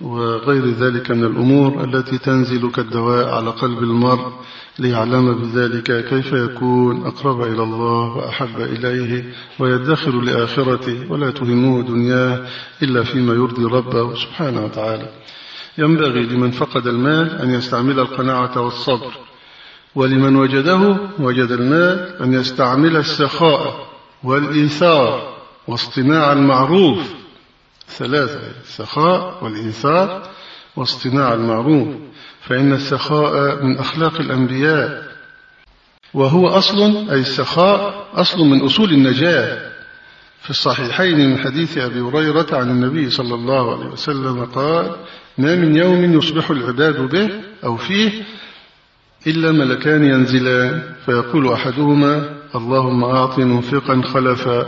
وغير ذلك من الأمور التي تنزل كالدواء على قلب المرء. ليعلم بذلك كيف يكون أقرب إلى الله وأحب إليه ويدخر لآخرته ولا تهمه دنياه إلا فيما يرضي ربه سبحانه وتعالى. ينبغي لمن فقد المال أن يستعمل القناعة والصبر ولمن وجده وجد المال أن يستعمل السخاء والإيثار واصطناع المعروف. ثلاثة السخاء والإيثار واصطناع المعروف. فإن السخاء من أخلاق الأنبياء. وهو أصل أي السخاء أصل من أصول النجاة. في الصحيحين من حديث أبي هريرة عن النبي صلى الله عليه وسلم قال ما من يوم يصبح العباد به أو فيه إلا ملكان ينزلان. فيقول أحدهما اللهم أعط منفقا خلفا.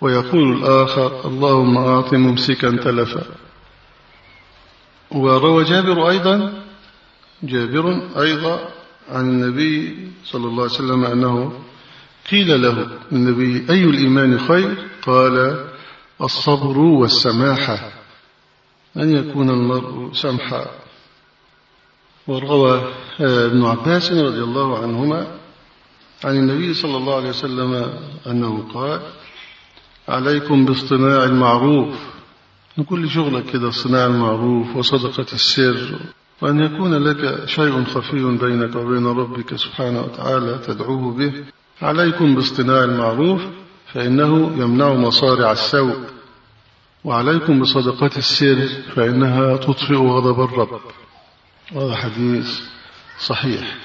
ويقول الآخر اللهم أعط ممسكا تلفا. وروى جابر أيضا جابر أيضا عن النبي صلى الله عليه وسلم أنه قيل له النبي أي الإيمان خير؟ قال الصبر والسماحة أن يكون المرء سمحا. وروى ابن عباس رضي الله عنهما عن النبي صلى الله عليه وسلم أنه قال عليكم باصطناع المعروف. كل شغلك كده صناع المعروف وصدقة السر. وأن يكون لك شيء خفي بينك وبين ربك سبحانه وتعالى تدعوه به عليكم باصطناع المعروف فإنه يمنع مصارع السوء. وعليكم بصدقة السر فإنها تطفئ غضب الرب. هذا حديث صحيح.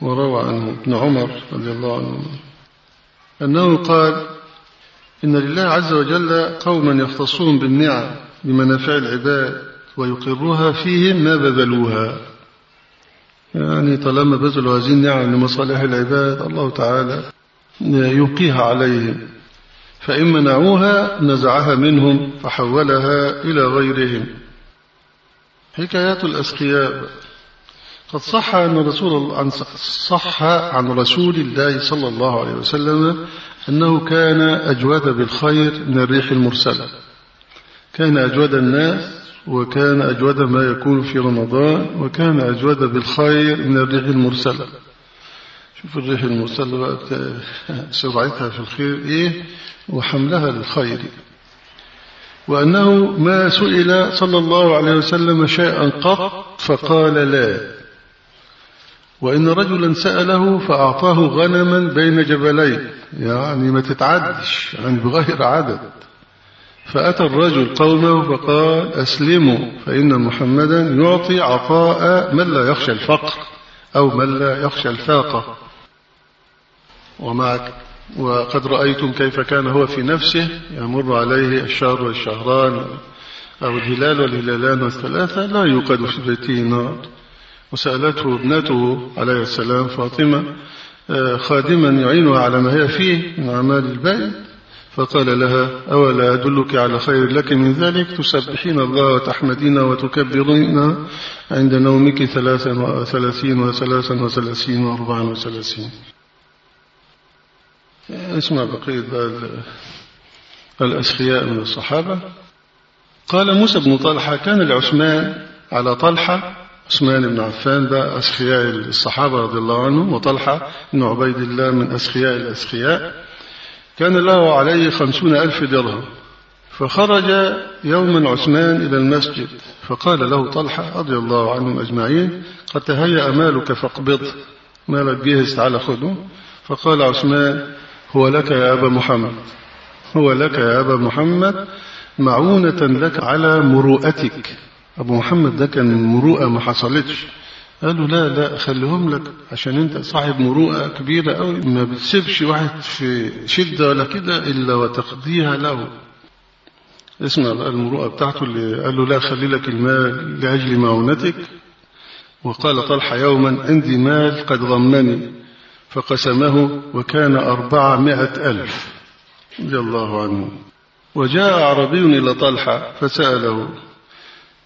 وروى عنه ابن عمر رضي الله عنه أنه قال إن لله عز وجل قوما يختصون بالنعم بمنافع العباد ويقرها فيهم ما بذلوها. يعني طالما بذلوا هذه النعم لمصالح العباد الله تعالى يلقيها عليهم. فإن منعوها نزعها منهم فحولها إلى غيرهم. حكايات الأسقياء قد صح أن رسول عن صح عن رسول الله صلى الله عليه وسلم أنه كان أجود بالخير من الريح المرسلة. كان أجود الناس وكان أجود ما يكون في رمضان وكان أجود بالخير من الريح المرسلة. شوف الريح المرسلة (laughs) سرعتها في الخير إيه؟ وحملها للخير. وأنه ما سئل صلى الله عليه وسلم شيئا قط فقال لا. وإن رجلا سأله فأعطاه غنما بين جبلين. يعني ما تتعدش يعني بغير عدد. فأتى الرجل قومه فقال أسلموا فإن محمدا يعطي عطاء من لا يخشى الفقر أو من لا يخشى الفاقة. ومعك وقد رأيتم كيف كان هو في نفسه يمر عليه الشهر والشهران أو الهلال والهلالان والثلاثة لا يوقد في بيته نار. وسألته ابنته عليه السلام فاطمة خادما يعينها على ما هي فيه من أعمال البيت فقال لها أولا أدلك على خير لك من ذلك؟ تسبحين الله وتحمدين وتكبرين عند نومك ثلاثا وثلاثين وثلاثا وثلاثين وأربعا وثلاثين. اسمع بقية الأسخياء من الصحابة. قال موسى بن طلحة كان لعثمان على طلحة. عثمان بن عفان ده أسخياء الصحابة رضي الله عنهم وطلحة بن عبيد الله من أسخياء الأسخياء كان له عليه خمسون ألف درهم. فخرج يوما عثمان إلى المسجد. فقال له طلحة رضي الله عنهم أجمعين قد تهيأ مالك فاقبض. مالك جهز؟ تعالى خذه فقال عثمان هو لك يا أبا محمد. هو لك يا أبا محمد معونة لك على مروءتك. أبو محمد ده كان مروءة ما حصلتش. قالوا لا لا خليهم لك عشان انت صاحب مروءة كبيرة قوي ما بتسيبش واحد في شدة ولا كده إلا وتقضيها له. اسمع المروءة بتاعته اللي قال له لا خلي لك المال لأجل معونتك وقال طلحة يوما عندي مال قد غمني فقسمه وكان أربعمائة ألف. رضي الله عنه. وجاء عربي إلى طلحة فسأله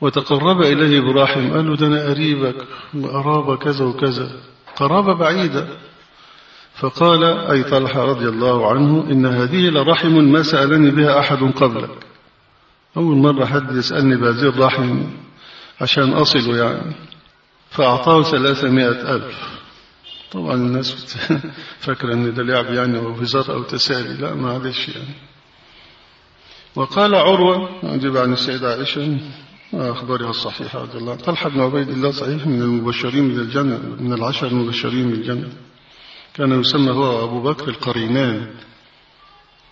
وتقرب إليه براحم قال له ده أنا قريبك كذا وكذا. قرابة بعيدة فقال أي طلحة رضي الله عنه إن هذه لرحم ما سألني بها أحد قبلك. أول مرة حد يسألني بهذه الرحم عشان أصل يعني. فأعطاه ثلاثمائة ألف. طبعا الناس (laughs) فاكرة أن ده لعب يعني أو هزار أو تسالي. لا معلش يعني. وقال عروة أجيب عن السيدة عائشة أخبارها الصحيحة رضي الله. طلحة بن عبيد الله صحيح من المبشرين من الجنة من العشر المبشرين بالجنة كان يسمى هو وأبو بكر القرينان.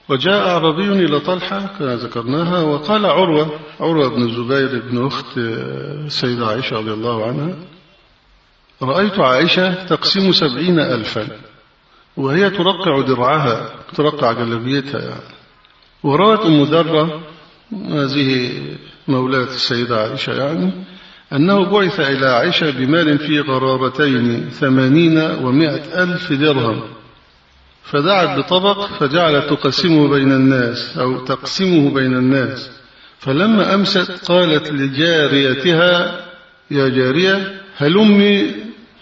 وجاء عربي إلى طلحة كما ذكرناها وقال عروة عروة بن الزبير بن أخت السيدة عائشة رضي الله عنها رأيت عائشة تقسم سبعين ألفا وهي ترقع درعها ترقع جلبيتها يعني وروت أم درة هذه مولاة السيدة عائشة يعني أنه بعث إلى عائشة بمال فيه غرارتين ثمانين ومائة ألف درهم. فدعت بطبق فجعلت تقسمه بين الناس أو تقسمه بين الناس. فلما أمست قالت لجاريتها يا جارية هلمي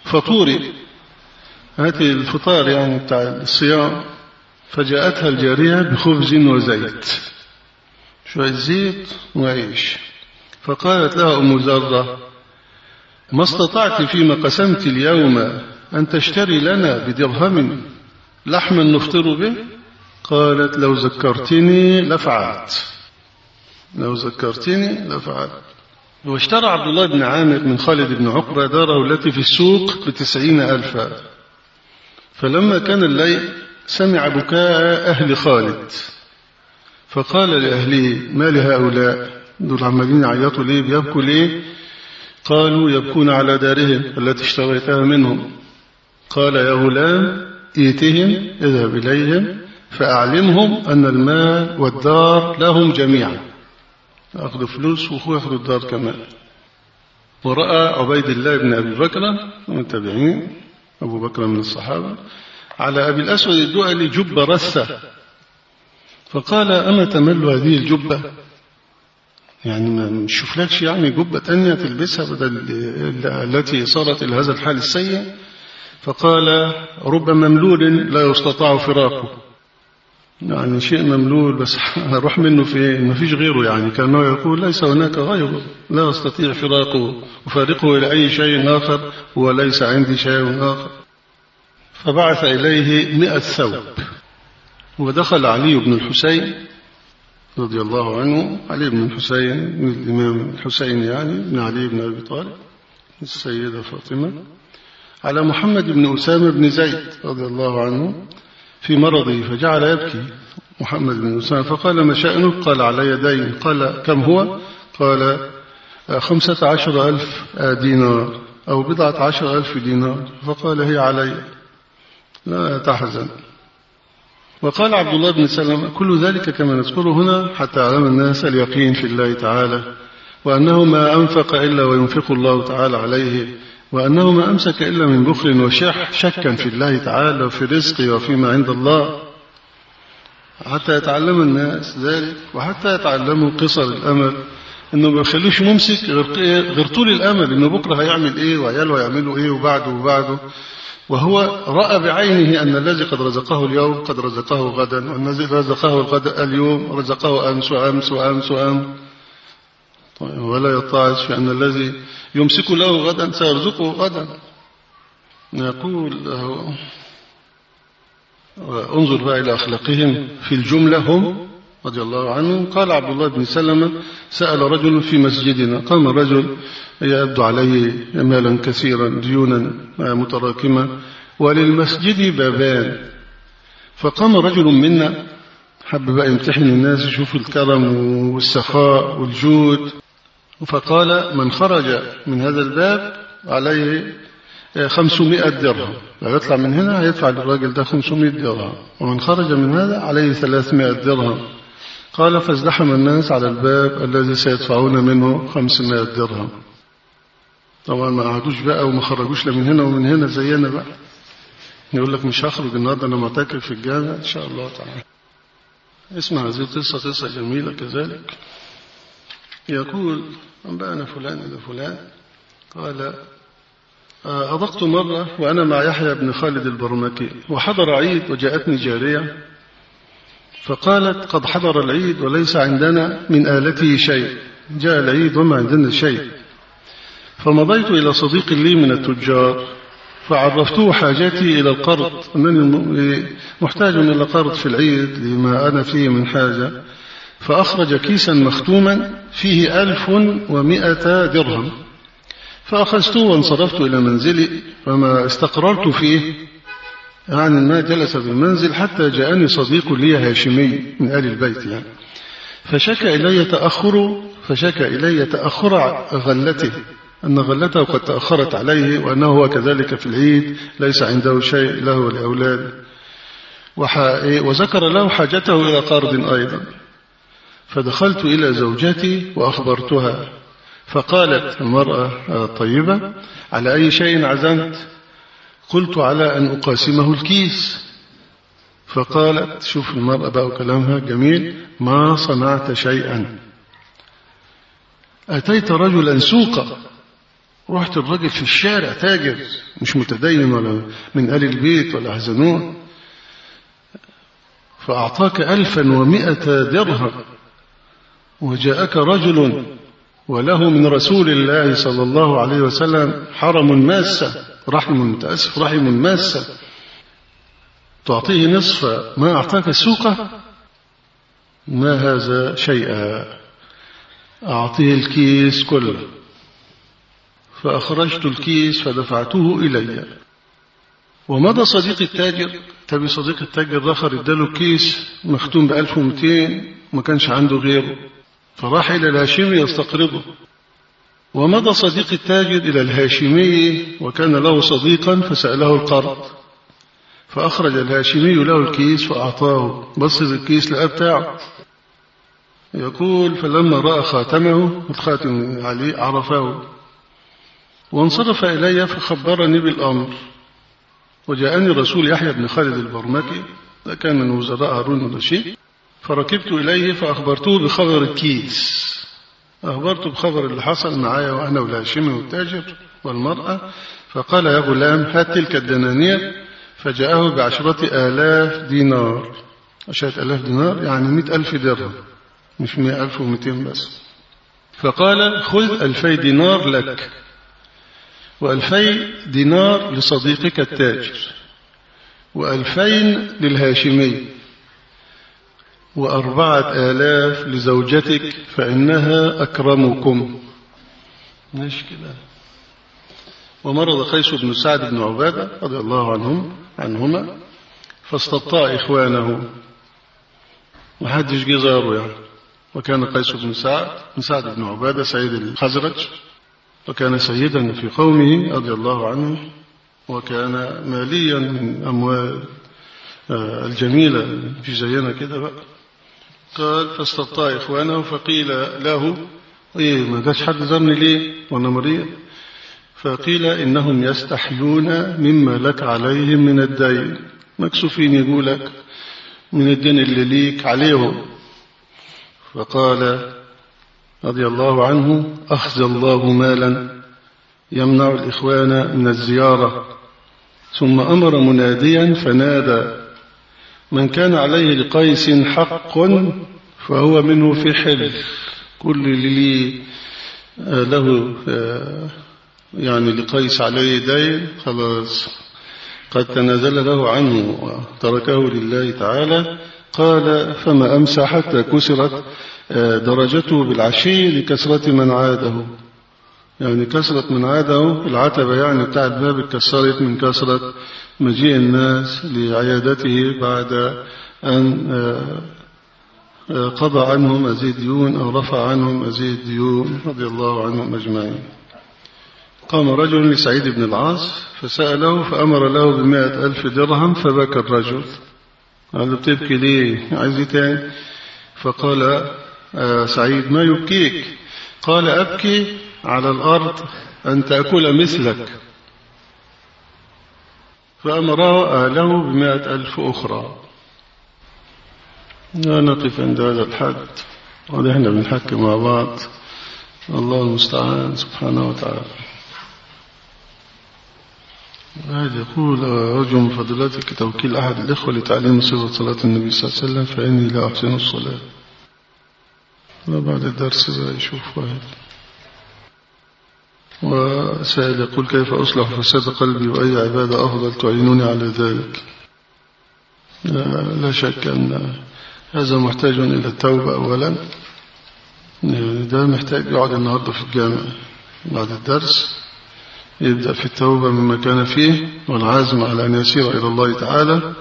فطوري؟ هاتي الفطار يعني بتاع الصيام. فجاءتها الجارية بخبز وزيت. شوية زيت وعيش. فقالت لها أم زرة ما استطعت فيما قسمت اليوم أن تشتري لنا بدرهم لحما نفطر به؟ قالت لو ذكرتني لفعلت. لو ذكرتني لفعلت. واشترى عبد الله بن عامر من خالد بن عقبة داره التي في السوق بتسعين ألفا. فلما كان الليل سمع بكاء أهل خالد. فقال لأهله ما لهؤلاء؟ دول عمالين يعيطوا ليه؟ بيبكوا ليه؟ قالوا يبكون على دارهم التي اشتريتها منهم. قال يا غلام ائتهم اذهب إليهم فأعلمهم أن المال والدار لهم جميعا. أخذ فلوس يأخذ الدار كمان. ورأى عبيد الله بن أبي بكر من التابعين أبو بكر من الصحابة على أبي الأسود الدؤلي جبة رثة. فقال أما تمل هذه الجبة؟ يعني ما نشوفلكش يعني جبة تانية تلبسها بدل التي صارت إلى هذا الحال السيء؟ فقال رب مملول لا يستطاع فراقه. يعني شيء مملول بس (laughs) هروح منه في ما فيش غيره يعني. كانه يقول ليس هناك غيره. لا أستطيع فراقه. أفارقه إلى أي شيء آخر؟ وليس عندي شيء آخر. فبعث إليه مئة ثوب. ودخل علي بن الحسين رضي الله عنه. علي بن الحسين من الإمام الحسين يعني من علي بن أبي طالب السيدة فاطمة على محمد بن أسامة بن زيد رضي الله عنه في مرضه فجعل يبكي محمد بن أسامة فقال ما شأنك؟ قال علي دين قال كم هو؟ قال خمسة عشر ألف دينار أو بضعة عشر ألف دينار فقال هي علي. لا تحزن. وقال عبد الله بن سلمة كل ذلك كما نذكره هنا حتى علم الناس اليقين في الله تعالى وأنه ما أنفق إلا وينفق الله تعالى عليه وأنه ما أمسك إلا من بخل وشح شكا في الله تعالى وفي رزقه وفيما عند الله. حتى يتعلم الناس ذلك وحتى يتعلموا قصر الأمل إنه ما يخليش ممسك غير غير طول الأمل إنه بكرة هيعمل إيه وعياله هيعملوا إيه وبعده وبعده. وهو رأى بعينه أن الذي قد رزقه اليوم قد رزقه غدا والذي رزقه الغد اليوم رزقه امس وامس وامس وامس طيب ولا يطاعش في أن الذي يمسك له غدا سيرزقه غدا. نقول له انظر بقى إلى أخلاقهم في الجملة هم رضي الله عنهم قال عبد الله بن سلمة سأل رجل في مسجدنا قام رجل يبدو عليه مالا كثيرا ديونا متراكمة وللمسجد بابان. فقام رجل منا حب بقى يمتحن الناس يشوف الكرم والسخاء والجود. فقال من خرج من هذا الباب عليه خمسمائة درهم. لو يطلع من هنا هيدفع للراجل ده خمسمائة درهم. ومن خرج من هذا عليه ثلاثمائة درهم. قال فازدحم الناس على الباب الذي سيدفعون منه خمسمائة درهم. طبعا ما قعدوش بقى وما خرجوش لا من هنا ومن هنا زينا بقى. يقول لك مش هخرج النهارده أنا معتكف في الجامع. إن شاء الله تعالى. اسمع هذه القصة قصة جميلة كذلك. يقول أنبأنا فلان إلى فلان. قال أضقت مرة وأنا مع يحيى بن خالد البرمكي وحضر عيد وجاءتني جارية فقالت قد حضر العيد وليس عندنا من آلته شيء. جاء العيد وما عندنا شيء. فمضيت إلى صديق لي من التجار فعرفته حاجتي إلى القرض. أنني محتاج إلى قرض في العيد لما أنا فيه من حاجة. فأخرج كيسا مختوما فيه ألف ومائة درهم. فأخذته وانصرفت إلى منزلي وما استقررت فيه يعني ما جلس في المنزل حتى جاءني صديق لي هاشمي من آل البيت يعني. فشكى إلي تأخر فشكى إلي تأخر غلته أن غلته قد تأخرت عليه وأنه هو كذلك في العيد ليس عنده شيء له ولأولاده وذكر له حاجته إلى قرض أيضا. فدخلت إلى زوجتي وأخبرتها. فقالت المرأة الطيبة على أي شيء عزمت؟ قلت على أن أقاسمه الكيس. فقالت شوف المرأة بقى كلامها جميل ما صنعت شيئا. أتيت رجلا سوقا. رحت الرجل في الشارع تاجر مش متدين ولا من آل البيت ولا حزنون فأعطاك ألفا ومائة درهم. وجاءك رجل وله من رسول الله صلى الله عليه وسلم حرم ماسة رحم متأسف رحم ماسة تعطيه نصف ما أعطاك السوق ما هذا شيئا؟ أعطيه الكيس كله. فأخرجت الكيس فدفعته إلي. ومضى صديق التاجر. تبي صديق التاجر رخر اداله كيس مختوم ب 1200 ما كانش عنده غيره. فراح إلى الهاشمي يستقرضه. ومضى صديق التاجر إلى الهاشمي وكان له صديقا فسأله القرض. فأخرج الهاشمي له الكيس فأعطاه. بص الكيس لقى بتاعه يقول فلما رأى خاتمه الخاتم عليه عرفه. وانصرف إلي فخبرني بالأمر. وجاءني رسول يحيى بن خالد البرمكي كان من وزراء هارون الرشيد. فركبت إليه فأخبرته بخبر الكيس. أخبرته بخبر اللي حصل معايا وأنا والهاشمي والتاجر والمرأة فقال يا غلام هات تلك الدنانير فجاءه بعشرة آلاف دينار. عشرة آلاف دينار يعني مئة ألف درهم مش مئة ألف ومئتين بس. فقال خذ ألفي دينار لك وألفي دينار لصديقك التاجر وألفين للهاشمي. وأربعة آلاف لزوجتك فإنها أكرمكم. ماشي كده. ومرض قيس بن سعد بن عبادة رضي الله عنهم عنهما فاستبطأ إخوانه. محدش جه يعني. وكان قيس بن سعد بن سعد بن عبادة سيد الخزرج. وكان سيدا في قومه رضي الله عنه. وكان ماليا من أموال الجميلة في زينا كده بقى. قال فاستبطأ إخوانه فقيل له إيه ما جاش حد زرني ليه؟ وأنا مريض. فقيل إنهم يستحيون مما لك عليهم من الدين. مكسوفين يقولك من الدين اللي ليك عليهم. فقال رضي الله عنه أخزى الله مالا يمنع الإخوان من الزيارة. ثم أمر مناديا فنادى من كان عليه لقيس حق فهو منه في حل كل اللي له يعني لقيس عليه دين خلاص. قد تنازل له عنه وتركه لله تعالى. قال فما أمسى حتى كسرت درجته بالعشي لكسرة من عاده. يعني كسرت من عادة العتبة يعني بتاع الباب اتكسرت من كسرة مجيء الناس لعيادته بعد أن قضى عنهم أزيد ديون أو رفع عنهم أزيد ديون رضي الله عنهم أجمعين. قام رجل لسعيد بن العاص فسأله فأمر له بمائة ألف درهم فبكى الرجل. قال له بتبكي ليه؟ عايز تاني؟ فقال آه سعيد ما يبكيك. قال أبكي على الأرض أن تأكل مثلك. فأمره له بمائة ألف أخرى. لا نقف عند هذا الحد. ونحن بنحكي مع بعض. الله المستعان سبحانه وتعالى. هذا يقول أرجو من فضلاتك توكيل أحد الإخوة لتعليم صفة صلاة النبي صلى الله عليه وسلم فإني لا أحسن الصلاة. لا بعد الدرس بقى يشوف واحد. وسائل يقول كيف أصلح فساد قلبي وأي عبادة أفضل تعينوني على ذلك. لا, لا شك أن هذا محتاج إلى التوبة أولا. يعني ده محتاج يقعد النهاردة في الجامع بعد الدرس يبدأ في التوبة مما كان فيه والعزم على أن يسير إلى الله تعالى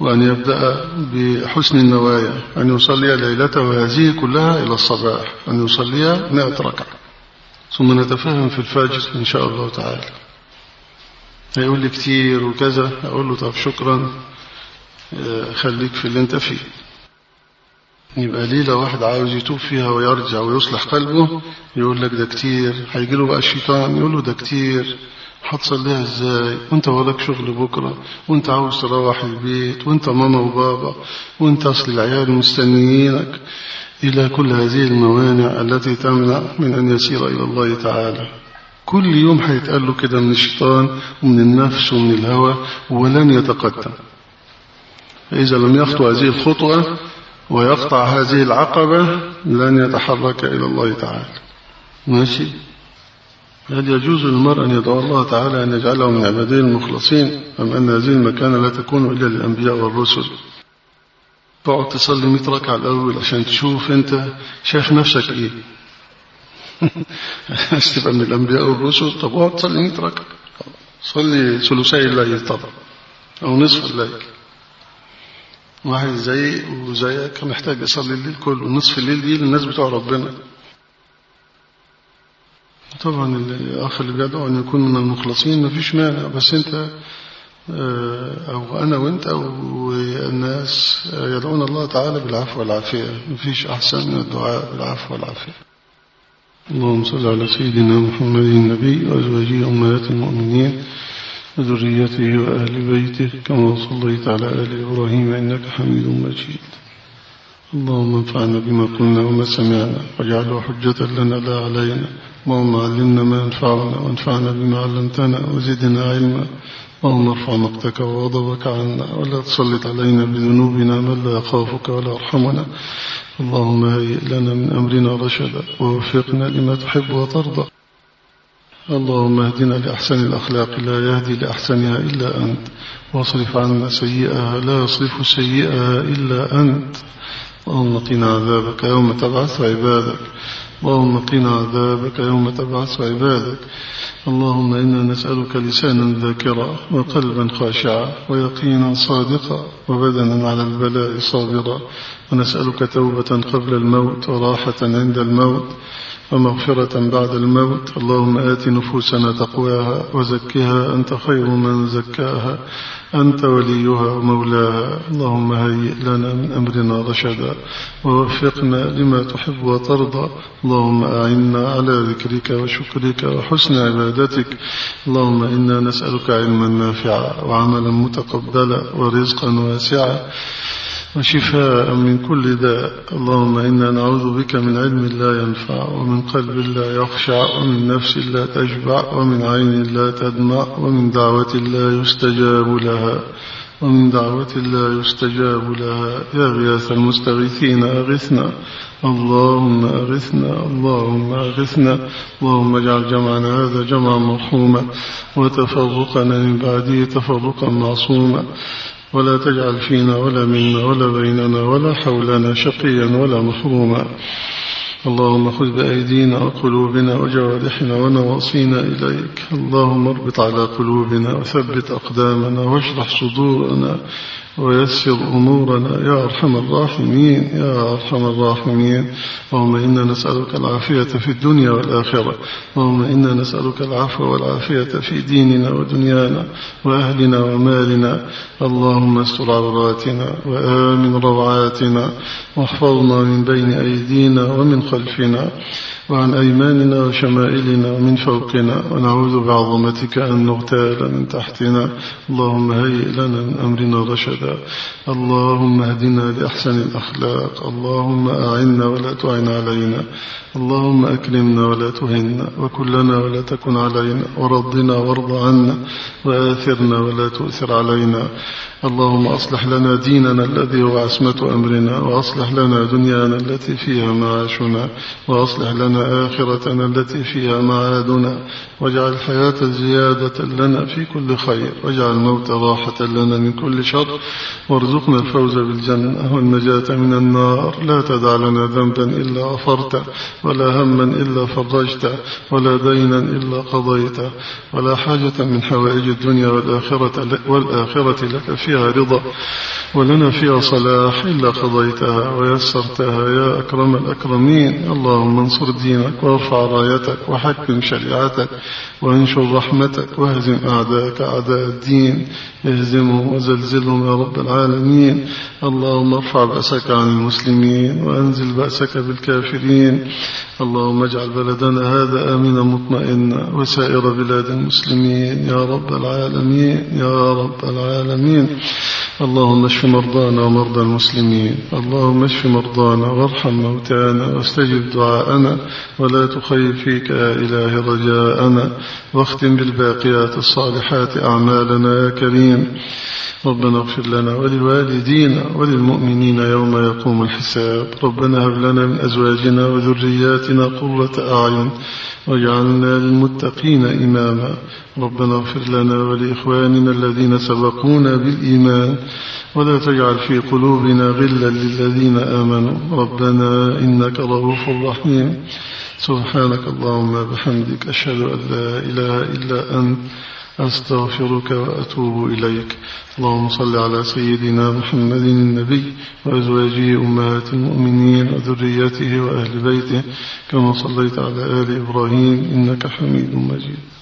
وأن يبدأ بحسن النوايا أن يصلي ليلته هذه كلها إلى الصباح أن يصليها مئة ركعة. ثم نتفاهم في الفجر إن شاء الله تعالى. هيقول لي كتير وكذا أقول له طب شكرا خليك في اللي أنت فيه. يبقى ليلة واحد عاوز يتوب فيها ويرجع ويصلح قلبه يقول لك ده كتير. هيجي له بقى الشيطان يقول له ده كتير. هتصليها إزاي؟ وأنت وراك شغل بكرة وأنت عاوز تروح البيت وأنت ماما وبابا وأنت أصل العيال مستنيينك. إلى كل هذه الموانع التي تمنع من أن يسير إلى الله تعالى. كل يوم هيتقال له كده من الشيطان ومن النفس ومن الهوى ولن يتقدم. فإذا لم يخطو هذه الخطوة ويقطع هذه العقبة لن يتحرك إلى الله تعالى. ماشي؟ هل يجوز للمرء أن يدعو الله تعالى أن يجعله من عباده المخلصين أم أن هذه المكانة لا تكون إلا للأنبياء والرسل؟ تقعد تصلي 100 ركعة الأول عشان تشوف أنت شايف نفسك إيه. (laughs) عايز تبقى من الأنبياء والرسل. طب اقعد تصلي 100 ركعة صلي ثلثي الليل طبعا. أو نصف الليل. واحد زي وزيك محتاج يصلي الليل كله. نصف الليل دي للناس بتوع ربنا. طبعا الأخ اللي بيدعو أن يكون من المخلصين. ما فيش مانع. بس أنت أو أنا وأنت والناس يدعون الله تعالى بالعفو والعافية. ما فيش أحسن من الدعاء بالعفو والعافية. اللهم صل على سيدنا محمد النبي وأزواجه أمهات المؤمنين وذريته وأهل بيته كما صليت على آل إبراهيم إنك حميد مجيد. اللهم انفعنا بما قلنا وما سمعنا واجعله حجة لنا لا علينا اللهم علمنا ما ينفعنا وانفعنا بما علمتنا وزدنا علما. اللهم ارفع مقتك وغضبك عنا ولا تسلط علينا بذنوبنا من لا يخافك ولا يرحمنا. اللهم هيئ لنا من أمرنا رشدا ووفقنا لما تحب وترضى. اللهم اهدنا لأحسن الأخلاق لا يهدي لأحسنها إلا أنت. واصرف عنا سيئها لا يصرف سيئها إلا أنت. اللهم قنا عذابك يوم تبعث عبادك. اللهم قنا عذابك يوم تبعث عبادك. اللهم إنا نسألك لسانا ذاكرا وقلبا خاشعا ويقينا صادقا وبدنا على البلاء صابرا. ونسألك توبة قبل الموت وراحة عند الموت. ومغفرة بعد الموت. اللهم آت نفوسنا تقواها وزكها أنت خير من زكاها. أنت وليها ومولاها. اللهم هيئ لنا من أمرنا رشدا. ووفقنا لما تحب وترضى. اللهم أعنا على ذكرك وشكرك وحسن عبادتك. اللهم إنا نسألك علما نافعا وعملا متقبلا ورزقا واسعا. وشفاء من كل داء. اللهم إنا نعوذ بك من علم لا ينفع ومن قلب لا يخشع ومن نفس لا تشبع ومن عين لا تدمع ومن دعوة لا يستجاب لها. ومن دعوة لا يستجاب لها. يا غياث المستغيثين أغثنا. اللهم أغثنا اللهم أغثنا. اللهم اجعل جمعنا هذا جمعا مرحوما وتفرقنا من بعده تفرقا معصوما. ولا تجعل فينا ولا منا ولا بيننا ولا حولنا شقيا ولا محروما اللهم خذ بأيدينا وقلوبنا وجوارحنا ونواصينا إليك. اللهم اربط على قلوبنا وثبت أقدامنا واشرح صدورنا ويسر أمورنا. يا أرحم الراحمين يا أرحم الراحمين. اللهم إنا نسألك العافية في الدنيا والآخرة. اللهم إنا نسألك العفو والعافية في ديننا ودنيانا وأهلنا ومالنا. اللهم استر عوراتنا وآمن روعاتنا واحفظنا من بين أيدينا ومن خلفنا. وعن أيماننا وشمائلنا ومن فوقنا ونعوذ بعظمتك أن نغتال من تحتنا. اللهم هيئ لنا من أمرنا رشدا. اللهم اهدنا لأحسن الأخلاق. اللهم أعنا ولا تعن علينا. اللهم أكرمنا ولا تهنا. وكلنا ولا تكن علينا. ورضنا وارض عنا. وآثرنا ولا تؤثر علينا. اللهم أصلح لنا ديننا الذي هو عصمة أمرنا. وأصلح لنا دنيانا التي فيها معاشنا. وأصلح لنا آخرتنا التي فيها معادنا واجعل الحياة زيادة لنا في كل خير واجعل الموت راحة لنا من كل شر وارزقنا الفوز بالجنة والنجاة من النار. لا تدع لنا ذنبا إلا غفرته ولا هما إلا فرجته ولا دينا إلا قضيته ولا حاجة من حوائج الدنيا والآخرة, والآخرة لك فيها رضا ولنا فيها صلاح إلا قضيتها ويسرتها يا أكرم الأكرمين. اللهم انصر دينك وارفع رايتك وحكم شريعتك وانشر رحمتك واهزم أعداءك أعداء الدين اهزمهم وزلزلهم يا رب العالمين. اللهم ارفع بأسك عن المسلمين وأنزل بأسك بالكافرين. اللهم اجعل بلدنا هذا آمنا مطمئنا وسائر بلاد المسلمين يا رب العالمين يا رب العالمين. اللهم اشف مرضانا ومرضى المسلمين. اللهم اشف مرضانا وارحم موتانا واستجب دعاءنا. ولا تخيب فيك يا إله رجاءنا واختم بالباقيات الصالحات أعمالنا يا كريم. ربنا اغفر لنا ولوالدينا وللمؤمنين يوم يقوم الحساب. ربنا هب لنا من أزواجنا وذرياتنا قرة أعين واجعلنا للمتقين إماما. ربنا اغفر لنا ولإخواننا الذين سبقونا بالإيمان ولا تجعل في قلوبنا غلا للذين آمنوا ربنا إنك رؤوف رحيم. سبحانك اللهم بحمدك أشهد أن لا إله إلا أنت أستغفرك وأتوب إليك. اللهم صل على سيدنا محمد النبي وأزواجه أمهات المؤمنين وذريته وأهل بيته كما صليت على آل إبراهيم إنك حميد مجيد.